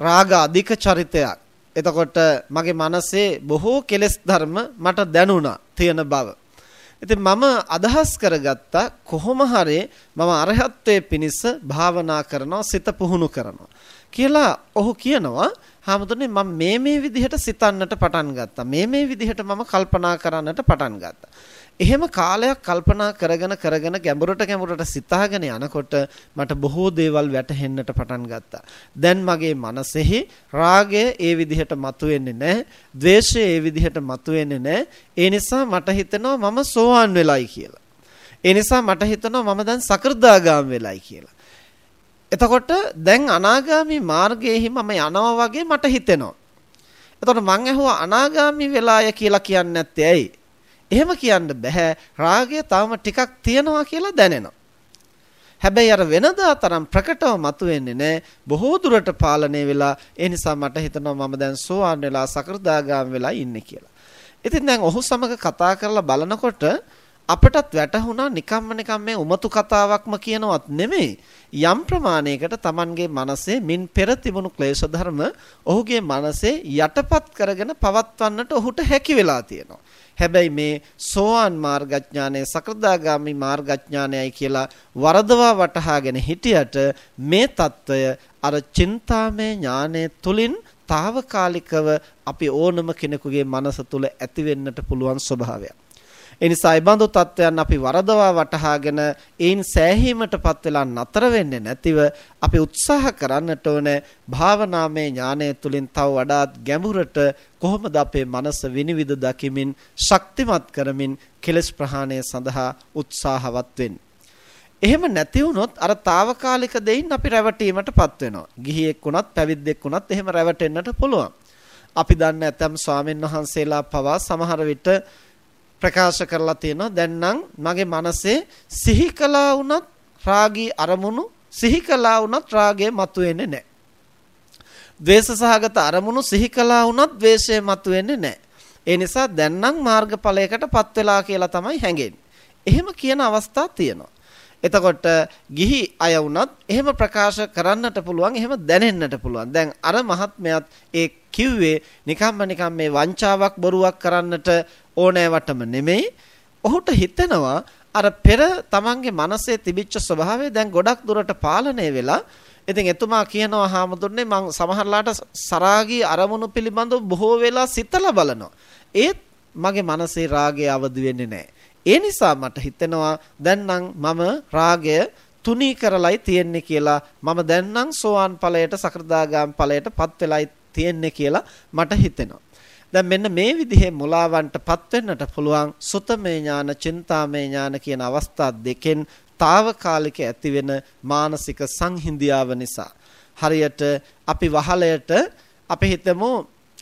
රාග අධික චරිතයක්. එතකොට මගේ මනසේ බොහෝ කෙලෙස් ධර්ම මට දැනුණා තියෙන බව. ඉතින් මම අදහස් කරගත්තා කොහොම හරි මම අරහත්ත්වයේ පිණිස භාවනා කරනවා සිත පුහුණු කරනවා කියලා ඔහු කියනවා. හාමුදුරනේ මම මේ මේ විදිහට සිතන්නට පටන් ගත්තා. මේ මේ විදිහට මම කල්පනා කරන්නට පටන් ගත්තා. එහෙම කාලයක් කල්පනා කරගෙන කරගෙන ගැඹුරට ගැඹුරට සිතාගෙන යනකොට මට බොහෝ දේවල් වැටහෙන්නට පටන් ගත්තා. දැන් මගේ මනසෙහි රාගය ඒ විදිහට මතුවෙන්නේ නැහැ. ද්වේෂය ඒ විදිහට මතුවෙන්නේ නැහැ. ඒ නිසා මට හිතෙනවා මම සෝවාන් වෙලයි කියලා. ඒ නිසා මට හිතෙනවා මම දැන් සකෘදාගාම වෙලයි කියලා. එතකොට දැන් අනාගාමි මාර්ගයේහි මම යනවා වගේ මට හිතෙනවා. එතකොට මං ඇහුවා අනාගාමි වෙලාය කියලා කියන්නේ නැත්තේ ඇයි? එහෙම කියන්න බෑ. රාගය තවම ටිකක් තියෙනවා කියලා දැනෙනවා. හැබැයි අර වෙනදා තරම් ප්‍රකටව මතුවෙන්නේ නැහැ. බොහෝ දුරට පාලනය වෙලා ඒ නිසා මට හිතෙනවා මම දැන් සෝවාන් වෙලා සකෘදාගාම වෙලා ඉන්නේ කියලා. ඉතින් දැන් ඔහු සමග කතා කරලා බලනකොට අපටත් වැටහුණා නිකම්ම නිකම් මේ උමතු කතාවක්ම කියනවත් නෙමෙයි යම් ප්‍රමාණයකට Tamanගේ මනසේ මින් පෙර තිබුණු ක්ලේශ ධර්ම ඔහුගේ මනසේ යටපත් කරගෙන පවත්වන්නට ඔහුට හැකි වෙලා තියෙනවා. හැබැයි මේ සෝවාන් මාර්ගඥානය සකෘදාගාමි මාර්ගඥානයයි කියලා වරදවා වටහාගෙන හිටියට මේ తত্ত্বය අර චින්තාමය ඥානය තුලින් తాවකාලිකව අපි ඕනම කෙනෙකුගේ මනස තුල ඇති වෙන්නට පුළුවන් ස්වභාවයක්. ඒ නිසා ඒ බඳු තත්වයන් අපි වරදවා වටහාගෙන ඒන් සෑහීමටපත් වෙලා නතර වෙන්නේ නැතිව අපි උත්සාහ කරන්නට ඕන භාවනාමය ඥානය තුලින් තව වඩාත් ගැඹුරට කොහොමද අපේ මනස විනිවිද දකිමින් ශක්තිමත් කරමින් කෙලස් ප්‍රහාණය සඳහා උත්සාහවත් වෙන්නේ. එහෙම නැති වුණොත් අර తాවකාලික දෙයින් අපි රැවටීමටපත් වෙනවා. ගිහියෙක් වුණත් පැවිද්දෙක් වුණත් එහෙම රැවටෙන්නට පුළුවන්. අපි දන්න ඇතම් ස්වාමීන් වහන්සේලා පවා සමහර විට ප්‍රකාශ කරලා තියෙනවා දැන් නම් මගේ මනසේ සිහි කළා වුණත් රාගී අරමුණු සිහි කළා වුණත් රාගය මතුවෙන්නේ නැහැ. ද්වේෂ සහගත අරමුණු සිහි කළා වුණත් ද්වේෂය මතුවෙන්නේ නැහැ. ඒ නිසා දැන් නම් මාර්ගඵලයකටපත් වෙලා කියලා තමයි හැඟෙන්නේ. එහෙම කියන අවස්ථා තියෙනවා. එතකොට ගිහි අය වුණත් එහෙම ප්‍රකාශ කරන්නට පුළුවන් එහෙම දැනෙන්නට පුළුවන්. දැන් අර මහත්මයාත් ඒ කිව්වේ නිකම්ම නිකම් මේ වංචාවක් බොරුවක් කරන්නට ඕනෑවටම නෙමෙයි. ඔහුට හිතෙනවා අර පෙර තමන්ගේ මනසේ තිබිච්ච ස්වභාවය දැන් ගොඩක් දුරට පාලනය වෙලා ඉතින් එතුමා කියනවා හාමුදුරනේ මං සමහරලාට සරාගී අරමුණු පිළිබඳව බොහෝ වෙලා සිතලා බලනවා. ඒත් මගේ මනසේ රාගය අවදි වෙන්නේ නැහැ. ඒ නිසා මට හිතෙනවා දැන් මම රාගය තුනී කරලයි තියෙන්නේ කියලා මම දැන් නම් සෝවාන් ඵලයට සකෘදාගාම ඵලයට පත් වෙලයි තියෙන්නේ කියලා මට හිතෙනවා. දැන් මෙන්න මේ විදිහේ මුලාවන්ටපත් වෙන්නට පුළුවන් සුතමේ ඥාන, චින්තාමේ ඥාන කියන අවස්ථා දෙකෙන් తాවකාලික ඇතිවෙන මානසික සංහිඳියාව නිසා. හරියට අපි වහලයට අපි හිතමු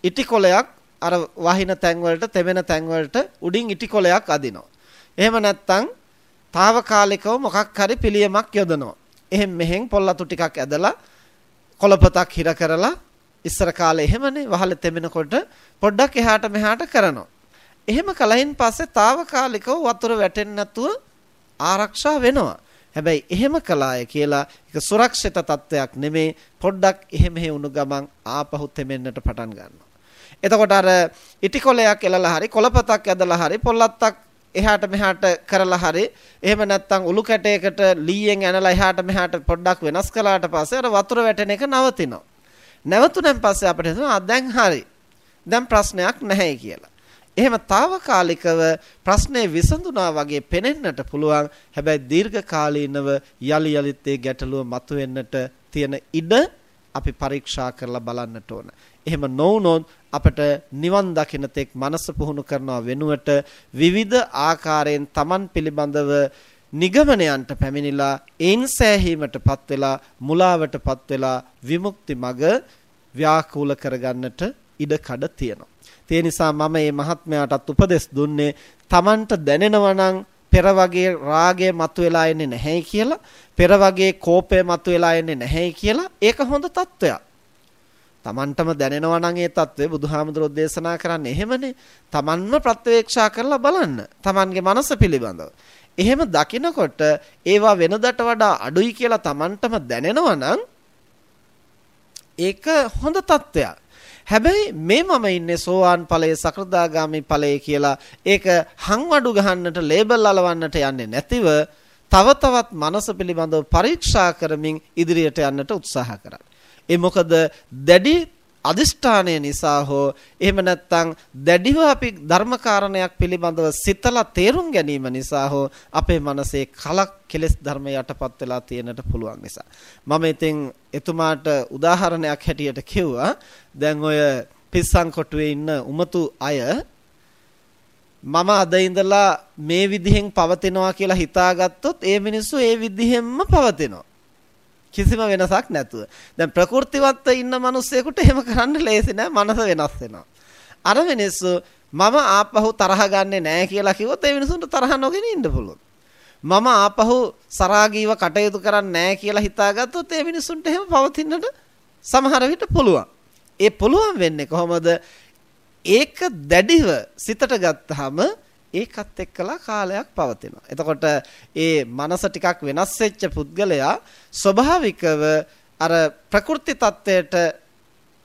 ඉටි කොලයක් අර වහින තැන් වලට තෙමෙන තැන් වලට උඩින් ඉටි කොලයක් අදිනවා. එහෙම නැත්නම් తాවකාලිකව මොකක් හරි පිළියමක් යොදනවා. එහෙන් මෙහෙන් පොල්ලතු ටිකක් ඇදලා කොළපතක් හිර කරලා ඉස්සර කාලේ එහෙමනේ වහල තෙමෙනකොට පොඩ්ඩක් එහාට මෙහාට කරනවා. එහෙම කලින් පස්සේ తాවකාලිකව වතුර වැටෙන්නේ නැතුව ආරක්ෂා වෙනවා. හැබැයි එහෙම කළාය කියලා ඒක සුරක්ෂිත තත්වයක් නෙමේ පොඩ්ඩක් එහෙම වුණු ගමන් ආපහු තෙමෙන්නට පටන් ගන්නවා. එතකොට අර ඉටි කොලයක් එලලා හරි කොළපතක් ඇදලා හරි පොල්ලත්තක් එහාට මෙහාට කරලා හරි එහෙම නැත්නම් උළු කැටයකට ලීයෙන් ඇනලා එහාට මෙහාට පොඩ්ඩක් වෙනස් කළාට පස්සේ අර වතුර වැටෙන එක නවතිනවා. නැවතුණන් පස්සේ අපිට හිතෙනවා දැන් හරි. දැන් ප්‍රශ්නයක් නැහැ කියලා. එහෙම తాවකාලිකව ප්‍රශ්නේ විසඳුණා වගේ පෙනෙන්නට පුළුවන්. හැබැයි දීර්ඝ කාලීනව යලි යලිත් ඒ ගැටලුව මතුවෙන්නට තියෙන ඉඩ අපි පරීක්ෂා කරලා බලන්නට ඕන. එහෙම නොවුනොත් අපට නිවන් දකින්න තෙක් මනස පුහුණු කරනවා වෙනුවට විවිධ ආකාරයෙන් Taman පිළිබඳව නිගමනයන්ට පැමිණිලා ඒන් සෑහීමටපත් වෙලා මුලාවටපත් වෙලා විමුක්ති මග ව්‍යාකූල කරගන්නට ඉඩ කඩ තියෙනවා. ඒ නිසා මම මේ මහත්මයාටත් උපදෙස් දුන්නේ Tamanට දැනෙනවා නම් පෙර වගේ රාගය මතුවලා එන්නේ නැහැ කියලා පෙර වගේ කෝපය මතුවලා එන්නේ නැහැ කියලා ඒක හොඳ තත්වයක්. Tamanටම දැනෙනවා නම් ඒ తත්වය බුදුහාමුදුරෝ දේශනා කරන්නේ එහෙමනේ. Tamanම ප්‍රත්‍යවේක්ෂා කරලා බලන්න. Tamanගේ මනස පිළිබඳව. එහෙම දකිනකොට ඒවා වෙනදට වඩා අඩුයි කියලා Tamanටම දැනෙනවා නම් ඒක හොඳ තත්වයක්. හැබැයි මේ මම ඉන්නේ සෝවාන් ඵලයේ සකෘදාගාමි ඵලයේ කියලා ඒක හංවඩු ගහන්නට ලේබල් අලවන්නට යන්නේ නැතිව තව තවත් මනස පිළිබඳව පරීක්ෂා කරමින් ඉදිරියට යන්නට උත්සාහ කරන්න. ඒ මොකද දැඩි අදිෂ්ඨානය නිසා හෝ එහෙම නැත්නම් දැඩිව අපි ධර්මකාරණයක් පිළිබඳව සිතලා තේරුම් ගැනීම නිසා හෝ අපේ මනසේ කලක් කෙලෙස් ධර්ම යටපත් වෙලා තියෙනට පුළුවන් නිසා. මම ඉතින් එතුමාට උදාහරණයක් හැටියට කිව්වා. දැන් ඔය පිස්සන් කොටුවේ ඉන්න උමතු අය මම අද ඉඳලා මේ විදිහෙන් පවතිනවා කියලා හිතාගත්තොත් ඒ මිනිස්සු ඒ විදිහෙන්ම පවතිනවා. කිසිම වෙනසක් නැතුව. දැන් ප්‍රകൃතිවත් ඉන්න මිනිස්සෙකුට එහෙම කරන්න ලේසි නෑ මනස වෙනස් වෙනවා. අර මිනිස්සු මම ආපහු තරහ ගන්නෙ නෑ කියලා කිව්වොත් ඒ මිනිසුන්ට තරහ නොගෙන ඉන්න පුළුවන්. මම ආපහු සරාගීව කටයුතු කරන්නේ නෑ කියලා හිතාගත්තොත් ඒ මිනිසුන්ට එහෙම පවතින්නට සමහර විට පුළුවන්. ඒ පුළුවන් වෙන්නේ කොහොමද? ඒක දැඩිව සිතට ගත්තාම ඒකත් එක්කලා කාලයක් පවතිනවා. එතකොට ඒ මනස ටිකක් වෙනස් වෙච්ච පුද්ගලයා ස්වභාවිකව අර ප්‍රකෘති தත්වයට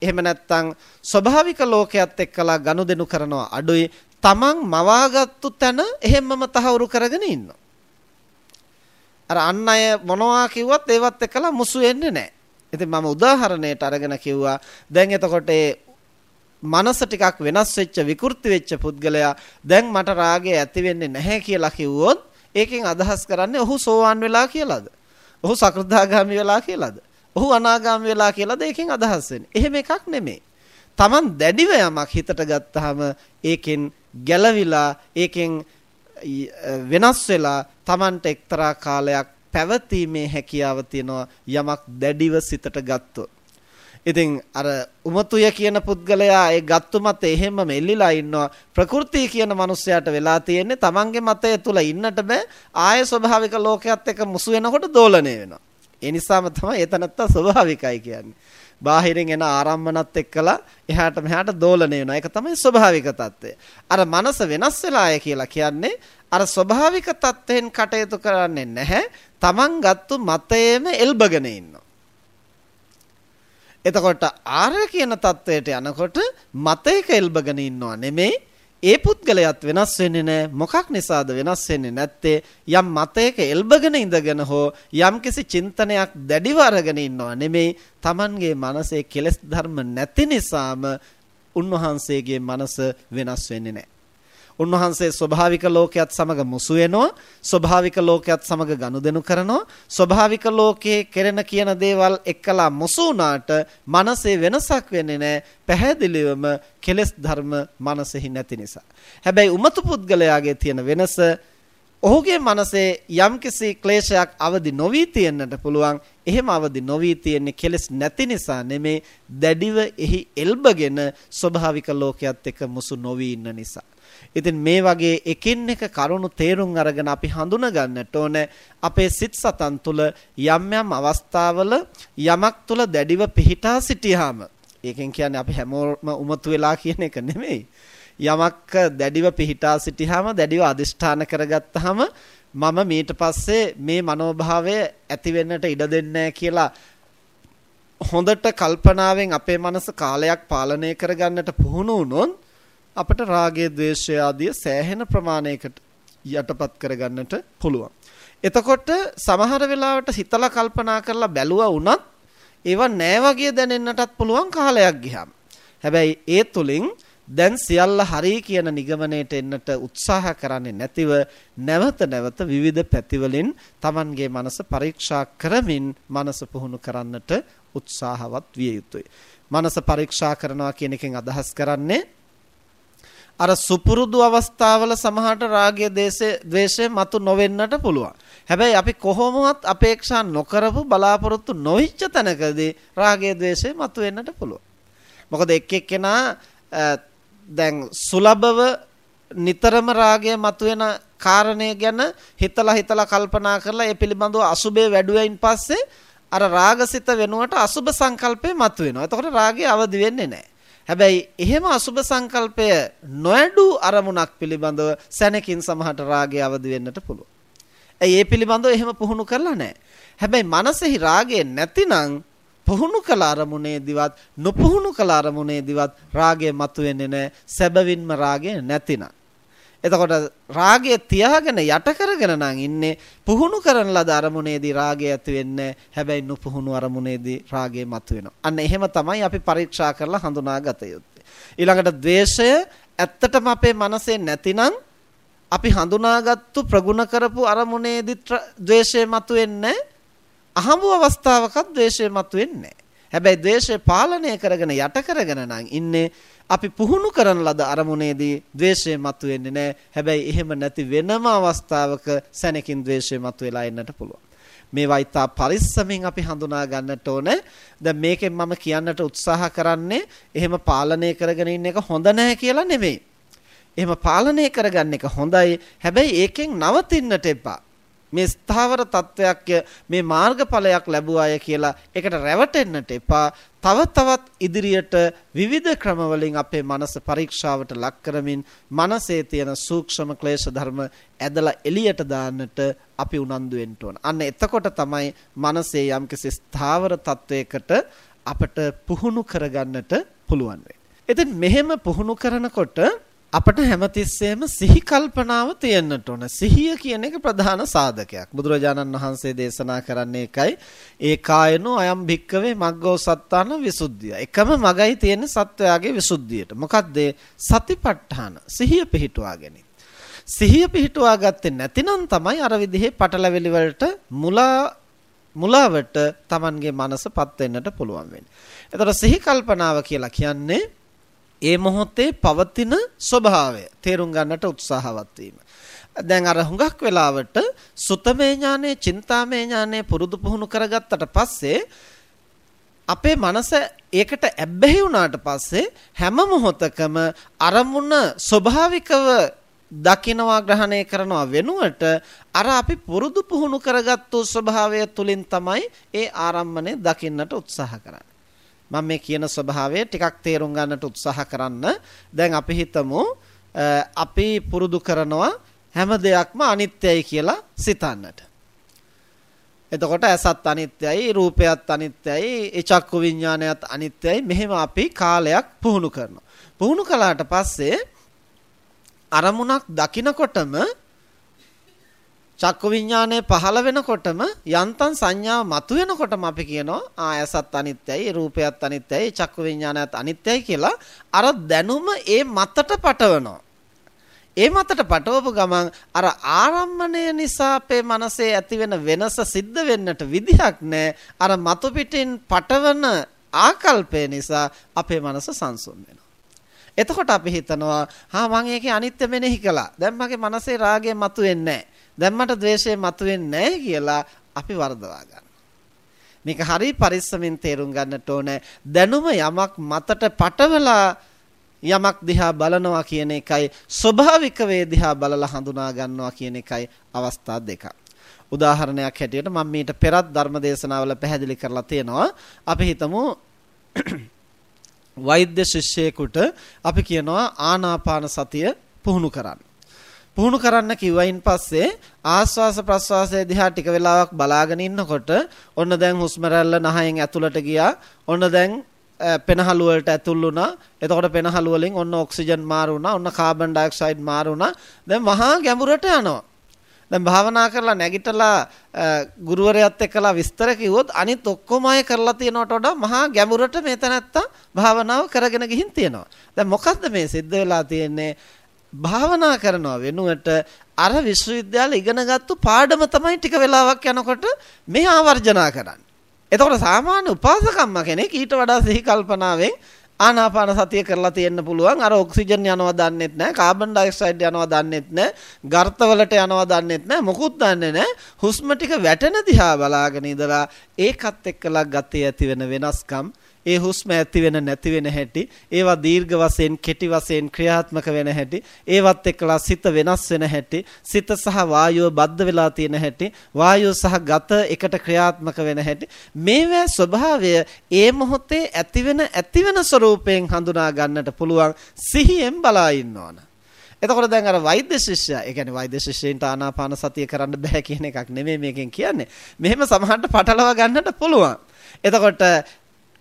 එහෙම නැත්නම් ස්වභාවික ලෝකයක් එක්කලා ගනුදෙනු කරනවා අඩුයි. තමන් මවාගත්තු තැන එහෙම්මම තහවුරු කරගෙන ඉන්නවා. අර අන් අය මොනවා කිව්වත් ඒවත් එක්කලා මුසු වෙන්නේ නැහැ. ඉතින් මම උදාහරණයට අරගෙන කිව්වා දැන් එතකොට මනස ටිකක් වෙනස් වෙච්ච විකෘති වෙච්ච පුද්ගලයා දැන් මට රාගය ඇති වෙන්නේ නැහැ කියලා කිව්වොත් ඒකෙන් අදහස් කරන්නේ ඔහු සෝවාන් වෙලා කියලාද? ඔහු සකෘදාගාමි වෙලා කියලාද? ඔහු අනාගාමි වෙලා කියලාද ඒකෙන් අදහස් වෙන්නේ. එහෙම එකක් නෙමෙයි. Taman දැඩිව යමක් හිතට ගත්තාම ඒකෙන් ගැලවිලා ඒකෙන් වෙනස් වෙලා Tamanට එක්තරා කාලයක් පැවතීමේ හැකියාව තියෙනවා යමක් දැඩිව සිතට ගත්තොත්. ඉතින් අර උමතුය කියන පුද්ගලයා ඒ ගත්තු මත එහෙම මෙල්ලිලා ඉන්නවා. ප්‍රകൃති කියන මනුස්සයාට වෙලා තියෙන්නේ තමන්ගේ මතය තුල ඉන්නට බෑ. ආය ස්වභාවික ලෝකයක් එක්ක මුසු වෙනකොට දෝලණය වෙනවා. ඒ නිසාම තමයි එතනත්තා ස්වභාවිකයි කියන්නේ. බාහිරින් එන ආරම්මනත් එක්කලා එහාට මෙහාට දෝලණය වෙනවා. ඒක තමයි ස්වභාවික తත්වය. අර මනස වෙනස් වෙලාය කියලා කියන්නේ අර ස්වභාවික తත්වෙන් කටයුතු කරන්නේ නැහැ. තමන් ගත්තු මතයේම එල්බගෙන ඉන්නවා. එතකොට ආර්ය කියන தത്വයට යනකොට මතයක එල්බගෙන ඉන්නව නෙමෙයි. ඒ පුද්ගලයාත් වෙනස් වෙන්නේ නැහැ මොකක් නිසාද වෙනස් වෙන්නේ නැත්තේ? යම් මතයක එල්බගෙන ඉඳගෙන හෝ යම් කිසි චින්තනයක් දැඩිව අරගෙන ඉන්නව නෙමෙයි. Tamanගේ මනසේ කෙලෙස් ධර්ම නැති නිසාම උන්වහන්සේගේ මනස වෙනස් වෙන්නේ නැහැ උන්වහන්සේ ස්වභාවික ලෝකයක් සමග මුසු වෙනවා ස්වභාවික ලෝකයක් සමග ගනුදෙනු කරනවා. ස්වභාවික ලෝකයේ කෙරෙන කියන දේවල් එක්කලා මුසු වුණාට මනසේ වෙනසක් වෙන්නේ නැහැ. පැහැදිලිවම කෙලෙස් ධර්ම මනසෙහි නැති නිසා. හැබැයි උමතු පුද්ගලයාගේ තියෙන වෙනස ඔහුගේ මනසේ යම්කිසි ක්ලේශයක් අවදි නොවි තියෙන්නට පුළුවන්. එහෙම අවදි නොවි තියෙන්නේ කෙලස් නැති නිසා නෙමේ. දැඩිව එහි එල්බගෙන ස්වභාවික ලෝකයක් එක්ක මුසු නොවි ඉන්න නිසා. ඉතින් මේ වගේ එකින් එක කරුණු තේරුම් අරගෙන අපි හඳුනා ගන්නට ඕන අපේ සිත් සතන් තුල යම් යම් අවස්ථාවල යමක් තුල දැඩිව පිහිටා සිටියාම. ඒකෙන් කියන්නේ අපි හැමෝම උමතු වෙලා කියන එක නෙමෙයි. යමක් දැඩිව පිහිටා සිටියාම දැඩිව අදිෂ්ඨාන කරගත්තාම මම මීට පස්සේ මේ මනෝභාවය ඇති වෙන්නට ඉඩ දෙන්නේ කියලා හොඳට කල්පනාවෙන් අපේ මනස කාලයක් පාලනය කරගන්නට පුහුණු වුණොත් අපට රාගය, ద్వේෂය ආදී සෑහෙන ප්‍රමාණයකට යටපත් කරගන්නට පුළුවන්. එතකොට සමහර වෙලාවට හිතලා කල්පනා කරලා බැලුවා වුණත් ඒවා නෑ වගේ දැනෙන්නටත් පුළුවන් කාලයක් ගියාම. හැබැයි ඒ තුලින් දැන් සියල්ල හරි කියන නිගමනයට එන්නට උත්සාහ කරන්නේ නැතිව නැවත නැවත විවිධ පැතිවලින් Tamanගේ මනස පරීක්ෂා කරමින් මනස පුහුණු කරන්නට උත්සාහවත් විය යුතුයි. මනස පරීක්ෂා කරනවා කියන එකෙන් අදහස් කරන්නේ අර සුපුරුදු අවස්ථාවල සමහරට රාගය ද්වේෂය මතු නොවෙන්නට පුළුවන්. හැබැයි අපි කොහොමවත් අපේක්ෂා නොකරපු බලාපොරොත්තු නොවිච්ච තැනකදී රාගය ද්වේෂය මතු වෙන්නට පුළුවන්. මොකද එක් එක්කෙනා දැන් සුලභව නිතරම රාගය මතුවෙන කාරණය ගැන හිතලා හිතලා කල්පනා කරලා ඒ පිළිබඳව අසුබේ වැඩුවයින් පස්සේ අර රාගසිත වෙනුවට අසුබ සංකල්පේ මතුවෙනවා. එතකොට රාගය අවදි වෙන්නේ නැහැ. හැබැයි එහෙම අසුබ සංකල්පය නොඇඩු අරමුණක් පිළිබඳව සැනකින් සමහරට රාගය අවදි වෙන්නට පුළුවන්. ඒ පිළිබඳව එහෙම පුහුණු කරලා නැහැ. හැබැයි මනසෙහි රාගය නැතිනම් පුහුණු කළ අරමුණේදිවත් නොපුහුණු කළ අරමුණේදිවත් රාගය මතුවෙන්නේ නැහැ. සැබවින්ම රාගය නැතිනම්. එතකොට රාගය තියාගෙන යට කරගෙන නම් ඉන්නේ පුහුණු කරන ලද අරමුණේදී රාගය ඇති වෙන්නේ හැබැයි නුපුහුණු අරමුණේදී රාගය මතුවෙනවා. අන්න එහෙම තමයි අපි පරීක්ෂා කරලා හඳුනාගත යුත්තේ. ඊළඟට ද්වේෂය ඇත්තටම අපේ මනසේ නැතිනම් අපි හඳුනාගත්තු ප්‍රගුණ කරපු අරමුණේදී ද්වේෂය මතුවෙන්නේ අහඹ අවස්ථාවකත් ද්වේෂය මතුවෙන්නේ නැහැ. හැබැයි ද්වේෂය පාලනය කරගෙන යට කරගෙන නම් ඉන්නේ අපි පුහුණු කරන ලද අරමුණේදී ද්වේෂය මතුවෙන්නේ නැහැ. හැබැයි එහෙම නැති වෙනම අවස්ථාවක සැනකින් ද්වේෂය මතුවලා එන්නට පුළුවන්. මේවා ඊතා පරිස්සමින් අපි හඳුනා ගන්නට ඕන. දැන් මේකෙන් මම කියන්නට උත්සාහ කරන්නේ එහෙම පාලනය කරගෙන ඉන්න එක හොඳ නැහැ කියලා නෙමෙයි. එහෙම පාලනය කරගන්න එක හොඳයි. හැබැයි ඒකෙන් නවතින්නට එපා. මේ ස්ථාවර තත්වයක් මේ මාර්ගඵලයක් ලැබුවාය කියලා ඒකට රැවටෙන්නට එපා. තව තවත් ඉදිරියට විවිධ ක්‍රමවලින් අපේ මනස පරීක්ෂාවට ලක් කරමින් මනසේ තියෙන සූක්ෂම ක්ලේශ ධර්ම ඇදලා එළියට දාන්නට අපි උනන්දු වෙන්න ඕන. අන්න එතකොට තමයි මනසේ යම්කිසි ස්ථාවර තත්වයකට අපට පුහුණු කරගන්නට පුළුවන් වෙන්නේ. ඉතින් මෙහෙම පුහුණු කරනකොට අපට හැමතිස්සෙම සිහි කල්පනාව තියෙන්නට ඕන. සිහිය කියන එක ප්‍රධාන සාධකයක්. බුදුරජාණන් වහන්සේ දේශනා කරන්නේ එකයි. ඒ කායනෝ අයම් භික්කවේ මග්ගෝ සත්තාන විසුද්ධිය. එකම මගයි තියෙන සත්වයාගේ විසුද්ධියට. මොකද්ද? සතිපට්ඨාන. සිහිය පිහිටුවා ගැනීම. සිහිය පිහිටුවා ගත්තේ නැතිනම් තමයි අර විදිහේ පටලැවිලි වලට මුලා මුලාවට Tamanගේ මනසපත් වෙන්නට පුළුවන් වෙන්නේ. එතකොට සිහි කල්පනාව කියලා කියන්නේ ඒ මොහොතේ පවතින ස්වභාවය තේරුම් ගන්නට උත්සාහවත් වීම. දැන් අර හුඟක් වෙලාවට සුතමේ ඥානෙ, චින්තාමේ ඥානෙ පුරුදු පුහුණු කරගත්තට පස්සේ අපේ මනස ඒකට ඇබ්බැහි වුණාට පස්සේ හැම මොහොතකම අරමුණ ස්වභාවිකව දකිනවා ග්‍රහණය කරනවා වෙනුවට අර අපි පුරුදු පුහුණු කරගත්තු ස්වභාවය තුලින් තමයි ඒ ආරම්මණය දකින්නට උත්සාහ කරන්නේ. මම මේ කියන ස්වභාවය ටිකක් තේරුම් ගන්නට උත්සාහ කරන්න. දැන් අපි හිතමු අපි පුරුදු කරනවා හැම දෙයක්ම අනිත්‍යයි කියලා සිතන්නට. එතකොට ඇසත් අනිත්‍යයි, රූපයත් අනිත්‍යයි, ඒ චක්කු විඥානයත් අනිත්‍යයි. මෙහෙම අපි කාලයක් පුහුණු කරනවා. පුහුණු කළාට පස්සේ අරමුණක් දකිනකොටම චක්කු විඥානය පහළ වෙනකොටම යන්තම් සංඥාව මතුවෙනකොටම අපි කියනවා ආයසත් අනිත්‍යයි රූපයත් අනිත්‍යයි චක්කු විඥානයත් අනිත්‍යයි කියලා අර දැනුම ඒ මතට පටවනවා. ඒ මතට පටවපු ගමන් අර ආරම්මණය නිසා අපේ මනසේ ඇතිවෙන වෙනස සිද්ධ වෙන්නට විදිහක් නැහැ අර මතු පිටින් පටවන ආකල්පය නිසා අපේ මනස සංසුන් වෙනවා. එතකොට අපි හිතනවා හා මම ඒකේ අනිත්‍ය මෙනෙහි කළා. දැන් මගේ මනසේ රාගය මතුවෙන්නේ නැහැ දැන් මට ද්වේෂය මතුවෙන්නේ නැහැ කියලා අපි වර්ධවා ගන්නවා. මේක හරි පරිස්සමින් තේරුම් ගන්නට ඕනේ. දැනුම යමක් මතට පටවලා යමක් දිහා බලනවා කියන එකයි ස්වභාවික වේ දිහා බලලා හඳුනා ගන්නවා කියන එකයි අවස්ථා දෙක. උදාහරණයක් හැටියට මම මීට පෙරත් ධර්ම දේශනාවල පැහැදිලි කරලා තියෙනවා. අපි හිතමු වෛද්‍ය ශිෂ්‍යයෙකුට අපි කියනවා ආනාපාන සතිය පුහුණු කරන්න. පුහුණු කරන්න කිව්වයින් පස්සේ ආස්වාස ප්‍රස්වාසය දිහා ටික වෙලාවක් බලාගෙන ඉන්නකොට ඔන්න දැන් හුස්ම රැල්ල නහයෙන් ඇතුළට ගියා. ඔන්න දැන් පෙනහළු වලට ඇතුල් වුණා. එතකොට පෙනහළු වලින් ඔන්න ඔක්සිජන් මාරු වුණා. ඔන්න කාබන් ඩයොක්සයිඩ් මාරු වුණා. දැන් මහා ගැඹුරට යනවා. දැන් භාවනා කරලා නැගිටලා ගුරුවරයාත් එක්කලා විස්තර කිව්වොත් අනිත් ඔක්කොම අය කරලා තියනවට වඩා මහා ගැඹුරට මේ තැනත්තා භාවනාව කරගෙන ගිහින් තියෙනවා. දැන් මොකද්ද මේ සිද්ධ වෙලා තියෙන්නේ? භාවනා කරනවා වෙනුවට අර විශ්වවිද්‍යාලේ ඉගෙනගත්තු පාඩම තමයි ටික වෙලාවක් යනකොට මේ ආවර්ජනා කරන්නේ. එතකොට සාමාන්‍ය උපාසකම්ම කෙනෙක් ඊට වඩා සිහි කල්පනාවෙන් ආනාපාන සතිය කරලා තියෙන්න පුළුවන් අර ඔක්සිජන් යනවා දන්නෙත් නැහැ කාබන් ඩයොක්සයිඩ් යනවා දන්නෙත් නැහැ ගර්තවලට යනවා දන්නෙත් නැහැ මොකුත් දන්නේ නැහැ හුස්ම ටික වැටෙන දිහා බලාගෙන ඉඳලා ඒකත් එක්කලා ගතේ ඇති වෙන වෙනස්කම් ඒ හුස්ම ඇති වෙන නැති වෙන හැටි ඒවා දීර්ඝ වශයෙන් කෙටි වශයෙන් ක්‍රියාත්මක වෙන හැටි ඒවත් එක්කලා සිත වෙනස් වෙන හැටි සිත සහ වායුව බද්ධ වෙලා තියෙන හැටි වායුව සහ ගත එකට ක්‍රියාත්මක වෙන හැටි මේවා ස්වභාවය ඒ මොහොතේ ඇති වෙන ඇති වෙන ස්වરૂපයෙන් හඳුනා ගන්නට පුළුවන් සිහියෙන් බලා ඉන්න ඕන එතකොට දැන් අර වෛද්‍ය ශිෂ්‍යයා, ඒ කියන්නේ වෛද්‍ය ශිෂ්‍යයින්ට ආනාපාන සතිය කරන්න බෑ කියන එකක් නෙමෙයි මේකෙන් කියන්නේ. මෙහෙම සමහරට පටලවා ගන්නට පුළුවන්. එතකොට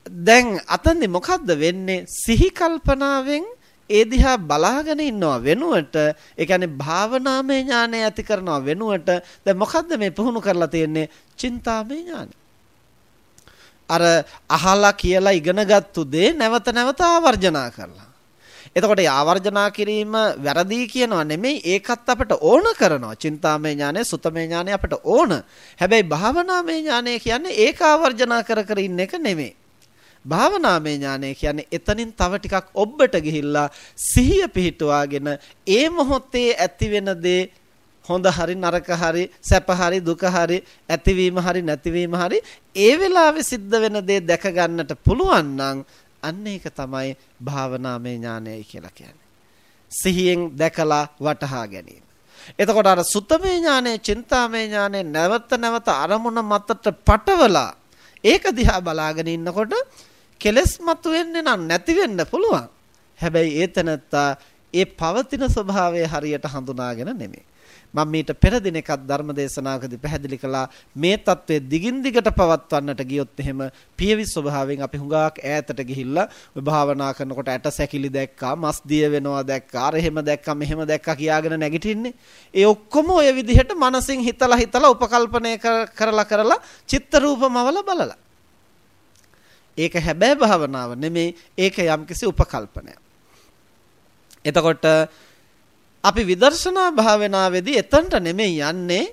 දැන් අතන්දි මොකද්ද වෙන්නේ සිහි කල්පනාවෙන් ඒ දිහා බලාගෙන ඉන්නවා වෙනුවට ඒ කියන්නේ භාවනාමය ඥානය ඇති කරනවා වෙනුවට දැන් මොකද්ද මේ පුහුණු කරලා තියෙන්නේ චින්තාමය ඥානය අර අහලා කියලා ඉගෙනගත්තු දේ නැවත නැවත ආවර්ජනා කරලා එතකොට ආවර්ජනා කිරීම වැරදි කියනවා නෙමෙයි ඒකත් අපිට ඕන කරනවා. චින්තාමය ඥානය, සුතමය ඥානය අපිට ඕන. හැබැයි භාවනාමය ඥානය කියන්නේ ඒක ආවර්ජනා කර කර ඉන්න එක නෙමෙයි. භාවනාමය ඥානය කියන්නේ එතනින් තව ටිකක් ඔබට ගිහිල්ලා සිහිය පිහිටුවාගෙන ඒ මොහොතේ ඇතිවෙන දේ හොඳ හරි නරක හරි සැප හරි දුක හරි ඇතිවීම හරි නැතිවීම හරි ඒ වෙලාවේ සිද්ධ වෙන දේ දැක ගන්නට පුළුවන් නම් අන්න ඒක තමයි භාවනාමය ඥානයයි කියලා කියන්නේ. සිහියෙන් දැකලා වටහා ගැනීම. එතකොට අර සුත්තමේ ඥානය, චින්තාමය ඥානය නැවත නැවත අරමුණ මතට පටවලා ඒක දිහා බලාගෙන ඉන්නකොට කෙලස් මතුවෙන්නේ නම් නැති වෙන්න පුළුවන්. හැබැයි ඒතනත්තා ඒ පවතින ස්වභාවය හරියට හඳුනාගෙන නෙමෙයි. මම මීට පෙර දිනකක් ධර්ම දේශනාවකදී පැහැදිලි කළා මේ தત્ත්වය දිගින් දිගට පවත්වන්නට ගියොත් එහෙම පියවි ස්වභාවයෙන් අපි හුඟක් ඈතට ගිහිල්ලා ඔය භාවනා කරනකොට ඇට සැකිලි දැක්කා මස් දිය වෙනවා දැක්කා අර එහෙම දැක්කා මෙහෙම දැක්කා කියාගෙන නැගිටින්නේ ඒ ඔක්කොම ඔය විදිහට මනසින් හිතලා හිතලා උපකල්පනය කරලා කරලා චිත්ත රූපමවල බලලා ඒක හැබෑ භාවනාව නෙමෙයි ඒක යම්කිසි උපකල්පනයක්. එතකොට අපි විදර්ශනා භාවනාවේදී එතනට නෙමෙයි යන්නේ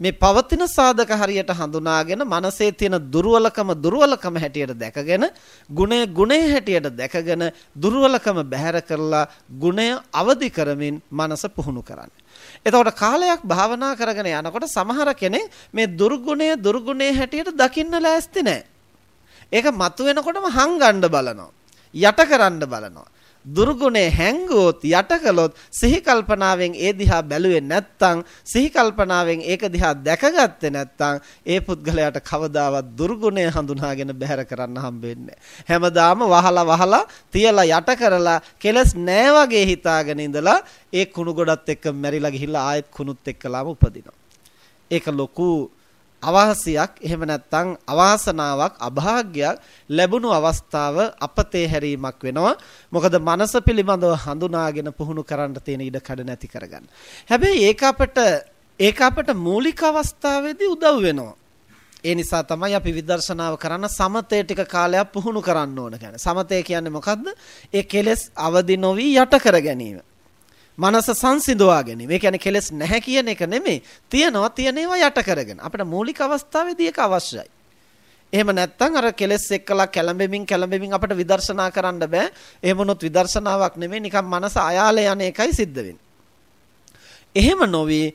මේ පවතින සාධක හරියට හඳුනාගෙන මනසේ තියෙන දුර්වලකම දුර්වලකම හැටියට දැකගෙන ගුණය ගුණය හැටියට දැකගෙන දුර්වලකම බැහැර කරලා ගුණය අවදි කරමින් මනස පුහුණු කරන්නේ. එතකොට කාලයක් භාවනා කරගෙන යනකොට සමහර කෙනෙක් මේ දුර්ගුණය දුර්ගුණය හැටියට දකින්න ලෑස්ති නැහැ. ඒක මතුවෙනකොටම හංගන්න බලනවා. යට කරන්න බලනවා. දුර්ගුණේ හැංගුවොත් යට කළොත් සිහි කල්පනාවෙන් ඒ දිහා බැලුවේ නැත්නම් සිහි කල්පනාවෙන් ඒක දිහා දැකගත්තේ නැත්නම් ඒ පුද්ගලයාට කවදාවත් දුර්ගුණය හඳුනාගෙන බැහැර කරන්න හම්බෙන්නේ හැමදාම වහලා වහලා තියලා යට කරලා කෙලස් නෑ වගේ හිතාගෙන ඉඳලා ඒ කුණු ගොඩත් එක්ක මැරිලා ගිහිල්ලා ආයෙත් කුණුත් එක්කලාම උපදිනවා ඒක ලොකු අවාසියක් එහෙම නැත්නම් අවාසනාවක් අභාග්‍යයක් ලැබුණු අවස්ථාව අපතේ හැරීමක් වෙනවා මොකද මනස පිළිබඳව හඳුනාගෙන පුහුණු කරන්න තියෙන ඉඩ කඩ නැති කරගන්න. හැබැයි ඒක අපට ඒක අපට මූලික අවස්ථාවේදී උදව් වෙනවා. ඒ නිසා තමයි අපි විදර්ශනාව කරන්න සමතේ ටික කාලයක් පුහුණු කරන්න ඕන කියන්නේ. සමතේ කියන්නේ මොකද්ද? ඒ කෙලෙස් අවදි නොවි යට කර ගැනීම. මනස සංසිඳවා ගැනීම. ඒ කියන්නේ කෙලස් නැහැ කියන එක නෙමෙයි. තියනවා තියෙන ඒවා යට කරගෙන. අපිට මූලික අවස්ථාවේදී ඒක අවශ්‍යයි. එහෙම නැත්නම් අර කෙලස් එක්කලා කැළඹෙමින් කැළඹෙමින් අපිට විදර්ශනා කරන්න බෑ. එහෙම වුණොත් විදර්ශනාවක් නෙමෙයි නිකන් මනස අයාලේ යන එකයි සිද්ධ වෙන්නේ. එහෙම නොවි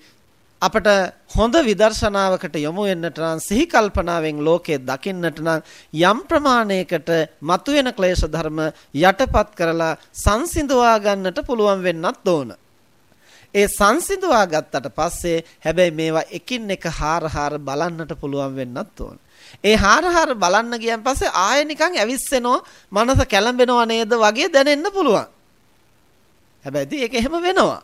අපට හොඳ විදර්ශනාවකට යොමු වෙන්නට නම් සිහි කල්පනාවෙන් ලෝකයේ දකින්නට නම් යම් ප්‍රමාණයකට මතුවෙන ක්ලේශ ධර්ම යටපත් කරලා සංසිඳවා ගන්නට පුළුවන් වෙන්නත් ඕන. ඒ සංසිඳවා ගත්තට පස්සේ හැබැයි මේවා එකින් එක හාර හාර බලන්නට පුළුවන් වෙන්නත් ඕන. ඒ හාර හාර බලන්න ගියන් පස්සේ ආයෙ නිකන් ඇවිස්සෙනවා මනස කැළඹෙනව නේද වගේ දැනෙන්න පුළුවන්. හැබැයි ඒක එහෙම වෙනවා.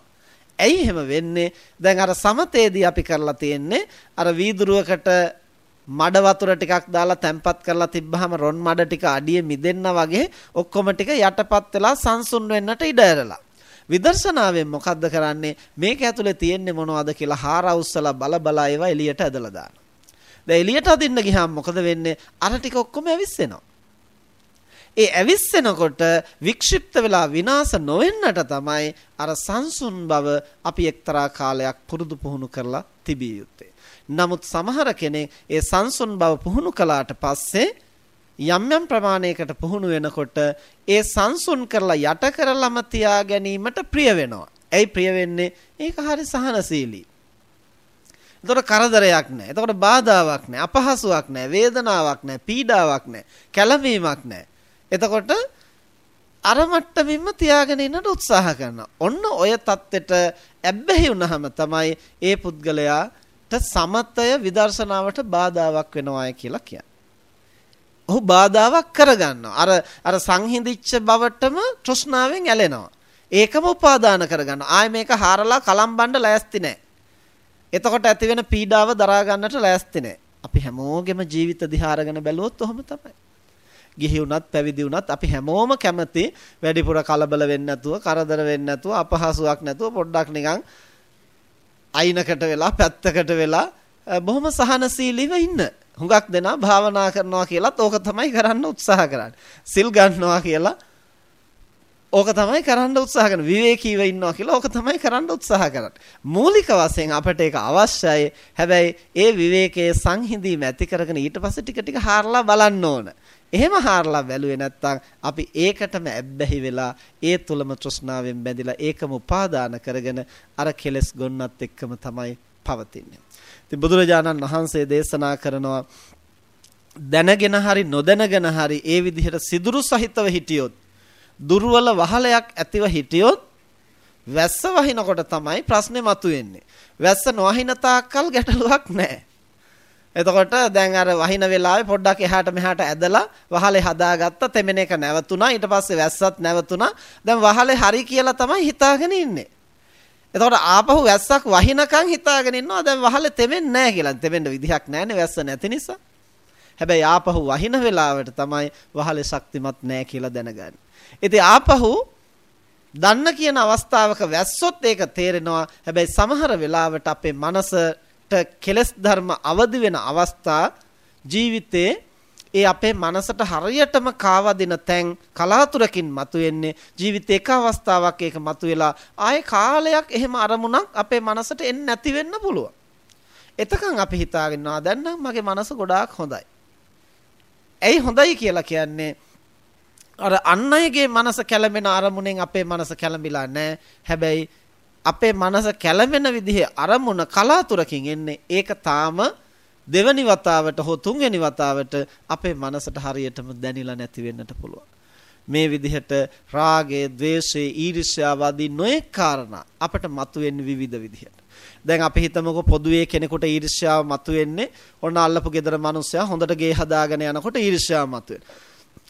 ඇයි එහෙම වෙන්නේ? දැන් අර සමතේදී අපි කරලා තියෙන්නේ අර වීදුරුවකට මඩ වතුර ටිකක් දාලා තැම්පත් කරලා තිබ්බහම රොන් මඩ ටික අඩිය මිදෙන්න වගේ ඔක්කොම ටික යටපත් වෙලා සංසුන් වෙන්නට ඉඩ ඇරලා. විදර්ශනාවෙන් මොකද්ද කරන්නේ? මේක ඇතුලේ තියෙන්නේ මොනවද කියලා හාර උස්සලා බල බල ඒවා එළියට ඇදලා දානවා. දැන් එළියට අදින්න ගියාම මොකද වෙන්නේ? අර ටික ඔක්කොම ඇවිස්සෙනවා. ඒ ඇවිස්සෙනකොට වික්ෂිප්ත වෙලා විනාශ නොවෙන්නට තමයි අර සංසුන් බව අපි එක්තරා කාලයක් පුරුදු පුහුණු කරලා තිබිය යුත්තේ. නමුත් සමහර කෙනෙක් ඒ සංසුන් බව පුහුණු කළාට පස්සේ යම් යම් ප්‍රමාණයකට පුහුණු වෙනකොට ඒ සංසුන් කරලා යට කරලම තියා ගැනීමට ප්‍රිය වෙනවා. ඇයි ප්‍රිය වෙන්නේ? ඒක හරි සහනශීලී. එතකොට කරදරයක් නැහැ. එතකොට බාධාවක් නැහැ. අපහසුාවක් නැහැ. වේදනාවක් නැහැ. පීඩාවක් නැහැ. කැළඹීමක් නැහැ. එතකොට අර මට්ටමින්ම තියාගෙන ඉන්නට උත්සාහ කරනවා. ඔන්න ඔය தත්ත්වෙට ඇබ්බැහි වුනහම තමයි ඒ පුද්ගලයාට සමතය විදර්ශනාවට බාධාවක් වෙනවායි කියලා කියන්නේ. ඔහු බාධාවක් කරගන්නවා. අර අර සංහිඳිච්ච බවටම තෘෂ්ණාවෙන් ඇලෙනවා. ඒකම උපාදාන කරගන්නවා. ආය මේක හාරලා කලම්බන්න ලෑස්ති නැහැ. එතකොට ඇති වෙන පීඩාව දරා ගන්නට ලෑස්ති නැහැ. අපි හැමෝගෙම ජීවිත දිහා අරගෙන බැලුවොත් ඔහොම තමයි. ගිහි වුණත් පැවිදි වුණත් අපි හැමෝම කැමති වැඩිපුර කලබල වෙන්නේ නැතුව කරදර වෙන්නේ නැතුව අපහසුාවක් නැතුව පොඩ්ඩක් නිකන් අයිනකට වෙලා පැත්තකට වෙලා බොහොම සහනශීලීව ඉන්න. හුඟක් දෙනා භාවනා කරනවා කියලාත් ඕක තමයි කරන්න උත්සාහ කරන්නේ. සිල් ගන්නවා කියලා ඕක තමයි කරන්න උත්සාහ කරන විවේකීව ඉන්නවා කියලා ඕක තමයි කරන්න උත්සාහ කරන්නේ. මූලික වශයෙන් අපට ඒක අවශ්‍යයි. හැබැයි ඒ විවේකයේ සංහිඳීම ඇති කරගෙන ඊට පස්සේ ටික ටික හාරලා බලන්න ඕන. එහෙම හාරලා බැලුවේ නැත්නම් අපි ඒකටම ඇබ්බැහි වෙලා ඒ තුලම තෘෂ්ණාවෙන් බැඳිලා ඒකම උපාදාන කරගෙන අර කෙලස් ගොන්නත් එක්කම තමයි පවතින්නේ. ඉතින් බුදුරජාණන් වහන්සේ දේශනා කරනවා දැනගෙන හරි නොදැනගෙන හරි ඒ විදිහට සිදුරු සහිතව හිටියොත් දුර්වල වහලයක් ඇතිව හිටියොත් වැස්ස වහිනකොට තමයි ප්‍රශ්නේ මතුවෙන්නේ. වැස්ස නොවහින තාක්කල් ගැටලුවක් නැහැ. එතකොට දැන් අර වහින වෙලාවේ පොඩ්ඩක් එහාට මෙහාට ඇදලා වහලේ හදාගත්ත තෙමෙන එක නැවතුණා. ඊට පස්සේ වැස්සත් නැවතුණා. දැන් වහලේ හරි කියලා තමයි හිතාගෙන ඉන්නේ. එතකොට ආපහු වැස්සක් වහිනකන් හිතාගෙන ඉන්නවා දැන් වහලේ තෙමෙන්නේ නැහැ කියලා. තෙමෙන්න විදිහක් නැහැනේ වැස්ස නැති නිසා. හැබැයි ආපහු වහින වෙලාවට තමයි වහලේ ශක්තිමත් නැහැ කියලා දැනගන්නේ. ඉතින් ආපහු දන්න කියන අවස්ථාවක වැස්සොත් ඒක තේරෙනවා. හැබැයි සමහර වෙලාවට අපේ මනසට කෙලස් ධර්ම අවදි වෙන අවස්ථා ජීවිතේ ඒ අපේ මනසට හරියටම කාවදින තැන් කලාතුරකින් මතුවෙන්නේ ජීවිත එක අවස්ථාවක් ඒක මතුවෙලා ආයේ කාලයක් එහෙම අරමුණක් අපේ මනසට එන්නේ නැති වෙන්න පුළුවන්. එතකන් අපි හිතාගෙන ඉන්නවා දැන් නම් මගේ මනස ගොඩාක් හොඳයි. ඇයි හොඳයි කියලා කියන්නේ අර අන් අයගේ මනස කැළඹෙන අරමුණෙන් අපේ මනස කැළඹිලා නැහැ. හැබැයි අපේ මනස කැළඹෙන විදිහේ අරමුණ කලාතුරකින් එන්නේ. ඒක තාම දෙවනි වතාවට හෝ තුන්වෙනි වතාවට අපේ මනසට හරියටම දැනිලා නැති වෙන්නට පුළුවන්. මේ විදිහට රාගය, ద్వේෂය, ඊර්ෂ්‍යාව ආදී නොයෙක් කාරණා අපට මතුවෙන්නේ විවිධ විදිහට. දැන් අපි හිතමුකෝ පොදුවේ කෙනෙකුට ඊර්ෂ්‍යාව මතුවෙන්නේ ඔන්න අල්ලපු ගෙදර මිනිස්සයා හොඳට ගේ හදාගෙන යනකොට ඊර්ෂ්‍යාව මතුවෙනවා.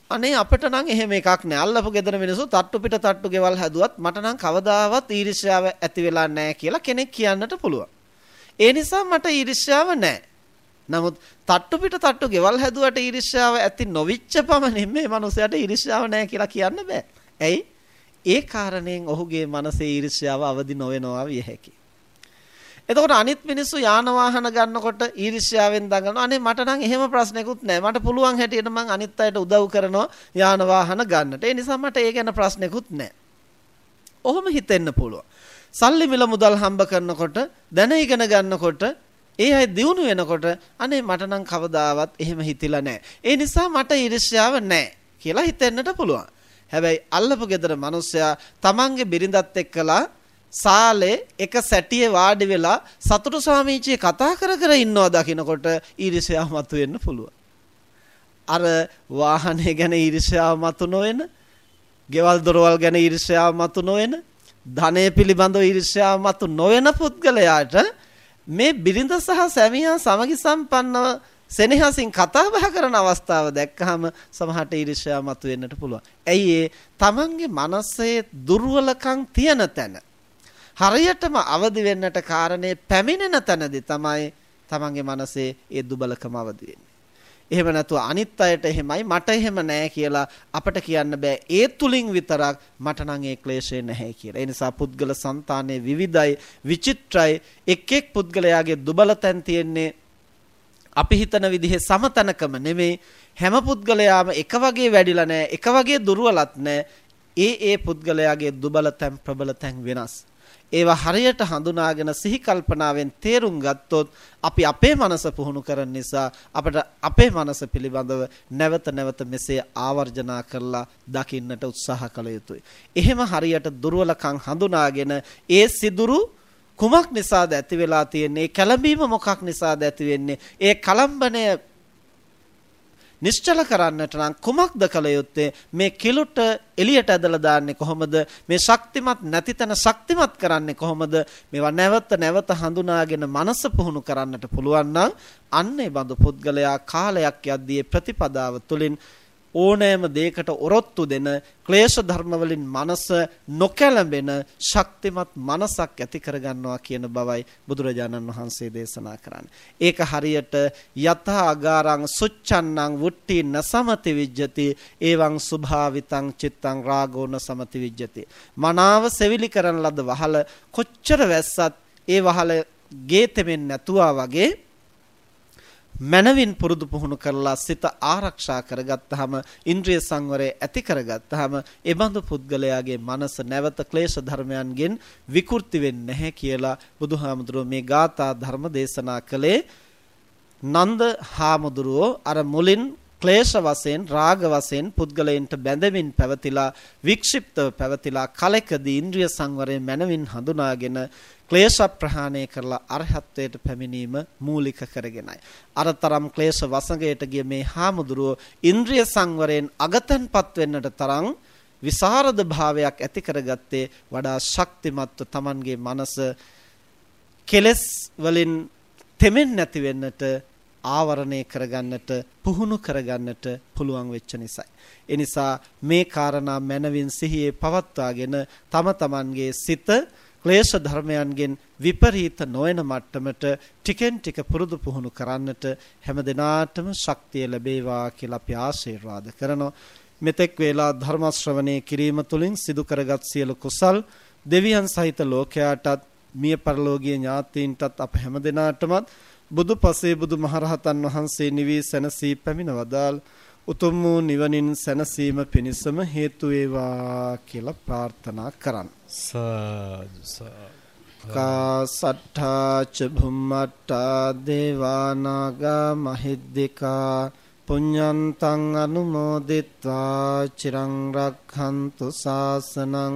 අනේ අපිට නම් එහෙම එකක් නෑ. අල්ලපු ගෙදර මිනිස්සු තට්ටු පිට තට්ටු ගෙවල් හැදුවත් මට නම් කවදාවත් ඊර්ෂ්‍යාව ඇති වෙලා නෑ කියලා කෙනෙක් කියන්නට පුළුවන්. ඒ නිසා මට ඊර්ෂ්‍යාව නෑ. නමුත් තට්ටු පිට තට්ටු ගෙවල් හැදුවට ඊර්ෂ්‍යාව ඇති නොවිච්ච පමණින් මේ මනුස්සයාට ඊර්ෂ්‍යාව නෑ කියලා කියන්න බෑ. ඇයි? ඒ කාරණයෙන් ඔහුගේ මනසේ ඊර්ෂ්‍යාව අවදි නොවෙනවා විය හැකියි. එතකොට අනිත් මිනිස්සු යාන වාහන ගන්නකොට ඊර්ෂ්‍යාවෙන් දඟනවා. අනේ මට නම් එහෙම ප්‍රශ්නයක්වත් නැහැ. මට පුළුවන් හැටියට මං අනිත් අයට උදව් කරනවා යාන වාහන ගන්නට. ඒ නිසා මට ඒ ගැන ප්‍රශ්නයක්වත් නැහැ. ඔහොම හිතෙන්න පුළුවන්. සල්ලි මිල මුදල් හම්බ කරනකොට දැන ඉගෙන ගන්නකොට ඒ අය දිනු වෙනකොට අනේ මට නම් කවදාවත් එහෙම හිතිලා නැහැ. ඒ නිසා මට ඊර්ෂ්‍යාව නැහැ කියලා හිතෙන්නට පුළුවන්. හැබැයි අල්ලපු ගෙදර මිනිස්සයා තමන්ගේ බිරිඳත් එක්කලා සාලේ එක සැටියේ වාඩි වෙලා සතුටු ස්වාමීචිය කතා කර කර ඉන්නවා දකිනකොට ඊර්ෂ්‍යාව මතුවෙන්න පුළුවන්. අර වාහනේ ගැන ඊර්ෂ්‍යාව මතු නොවන, ගෙවල් දොරවල් ගැන ඊර්ෂ්‍යාව මතු නොවන, ධනය පිළිබඳව ඊර්ෂ්‍යාව මතු නොවන පුද්ගලයාට මේ බිරිඳ සහ සැමියා සමගි සම්පන්නව සෙනෙහසින් කතා බහ කරන අවස්ථාව දැක්කහම සමහරට ඊර්ෂ්‍යාව මතුවෙන්නට පුළුවන්. ඇයි ඒ තමන්ගේ මනසේ දුර්වලකම් තියෙන තැන හරියටම අවදි වෙන්නට කාරණේ පැමිණෙන තැනදී තමයි තමන්ගේ මනසේ ඒ දුබලකම අවදි වෙන්නේ. එහෙම නැතුව අනිත් අයට එහෙමයි මට එහෙම නෑ කියලා අපට කියන්න බෑ ඒ තුලින් විතරක් මට නම් ඒ ක්ලේශය නැහැ කියලා. ඒ නිසා පුද්ගල సంతානයේ විවිධයි විචිත්‍රයි එක් එක් පුද්ගලයාගේ දුබලතැන් තියෙන්නේ අපි හිතන විදිහේ සමතනකම නෙමෙයි හැම පුද්ගලයාම එක වගේ වැඩිලා නැහැ එක වගේ දුර්වලත් නැහැ ඒ ඒ පුද්ගලයාගේ දුබලතැන් ප්‍රබලතැන් වෙනස් ඒවා හරියට හඳුනාගෙන සිහි කල්පනාවෙන් තේරුම් ගත්තොත් අපි අපේ මනස පුහුණු කරන නිසා අපට අපේ මනස පිළිබඳව නැවත නැවත මෙසේ ආවර්ජනා කරලා දකින්නට උත්සාහ කළ යුතුයි. එහෙම හරියට දුර්වලකම් හඳුනාගෙන ඒ සිදුරු කුමක් නිසාද ඇති වෙලා තියෙන්නේ? කැළඹීම මොකක් නිසාද ඇති වෙන්නේ? ඒ කලම්බණය නිශ්චල කරන්නට නම් කුමක්ද කළ යුත්තේ? මේ කිලුට එළියට ඇදලා දාන්නේ කොහොමද? මේ ශක්තිමත් නැති තැන ශක්තිමත් කරන්නේ කොහොමද? මේවා නැවත නැවත හඳුනාගෙන මනස පුහුණු කරන්නට පුළුවන් නම් අන්න ඒ බඳු පුද්ගලයා කාලයක් යද්දී ප්‍රතිපදාව තුළින් ඕනෑම දෙයකට ඔරොත්තු දෙන ක්ලේශ ධර්ම වලින් මනස නොකැළඹෙන ශක්තිමත් මනසක් ඇති කරගන්නවා කියන බවයි බුදුරජාණන් වහන්සේ දේශනා කරන්නේ. ඒක හරියට යත අගාරං සුච්ඡන්නං වුට්ටි නසමති විජ්ජති එවං සුභාවිතං චිත්තං රාගෝන සමති විජ්ජති. මනාව සෙවිලි කරන ලද වහල කොච්චර වැස්සත් ඒ වහල ගේ තෙමෙන්නේ නැතුවා වගේ මනවින් පුරුදු පුහුණු කරලා සිත ආරක්ෂා කරගත්තාම ඉන්ද්‍රිය සංවරය ඇති කරගත්තාම ඒ බඳු පුද්ගලයාගේ මනස නැවත ක්ලේශ ධර්මයන්ගෙන් විකෘති වෙන්නේ නැහැ කියලා බුදුහාමුදුරුවෝ මේ ගාථා ධර්ම දේශනා කළේ. නන්ද හාමුදුරුවෝ අර මුලින් ක්ලේශ වශයෙන් රාග වශයෙන් පුද්ගලයන්ට බැඳමින් පැවතිලා වික්ෂිප්තව පැවතිලා කලකදී ඉන්ද්‍රිය සංවරය මනවින් හඳුනාගෙන ක්ලේශ ප්‍රහාණය කරලා අරහත්ත්වයට පැමිණීම මූලික කරගෙනයි. අරතරම් ක්ලේශ වසඟයට ගිය මේ හාමුදුරුව ඉන්ද්‍රිය සංවරයෙන් අගතන්පත් වෙන්නට තරම් විසරද භාවයක් ඇති කරගත්තේ වඩා ශක්තිමත්ව Tamanගේ මනස කෙලස් වලින් තෙමෙන්නේ නැති වෙන්නට ආවරණය කරගන්නට පුහුණු කරගන්නට පුළුවන් වෙච්ච නිසායි. ඒ නිසා මේ කාරණා මනවින් සිහියේ පවත්වාගෙන තම තමන්ගේ සිත ක්ලේශ ධර්මයන්ගෙන් විපරීත නොවන මට්ටමට ටිකෙන් ටික පුරුදු පුහුණු කරන්නට හැම දිනාටම ශක්තිය ලැබේවා කියලා අපි ආශිර්වාද කරනවා. මෙතෙක් වේලා ධර්ම ශ්‍රවණය කිරීම තුළින් සිදු කරගත් සියලු කුසල් දෙවියන් සහිත ලෝකයාටත් මිය පරලෝකීය ඥාතීන්ටත් අප හැම දිනාටමත් බුදු පසේ බුදු මහරහතන් වහන්සේ නිවී සැනසී පැමිණ වදාළ උතුම් වූ නිවනින් සැනසීම පිණිසම හේතු වේවා කියලා ප්‍රාර්ථනා කරන්. සාදු කාසට්ඨා ච භුම්මට්ඨා දේවානාගා මහිද්దికා පුඤ්ඤන්තං අනුමෝදිත්වා චිරං රක්ඛන්තු ශාසනං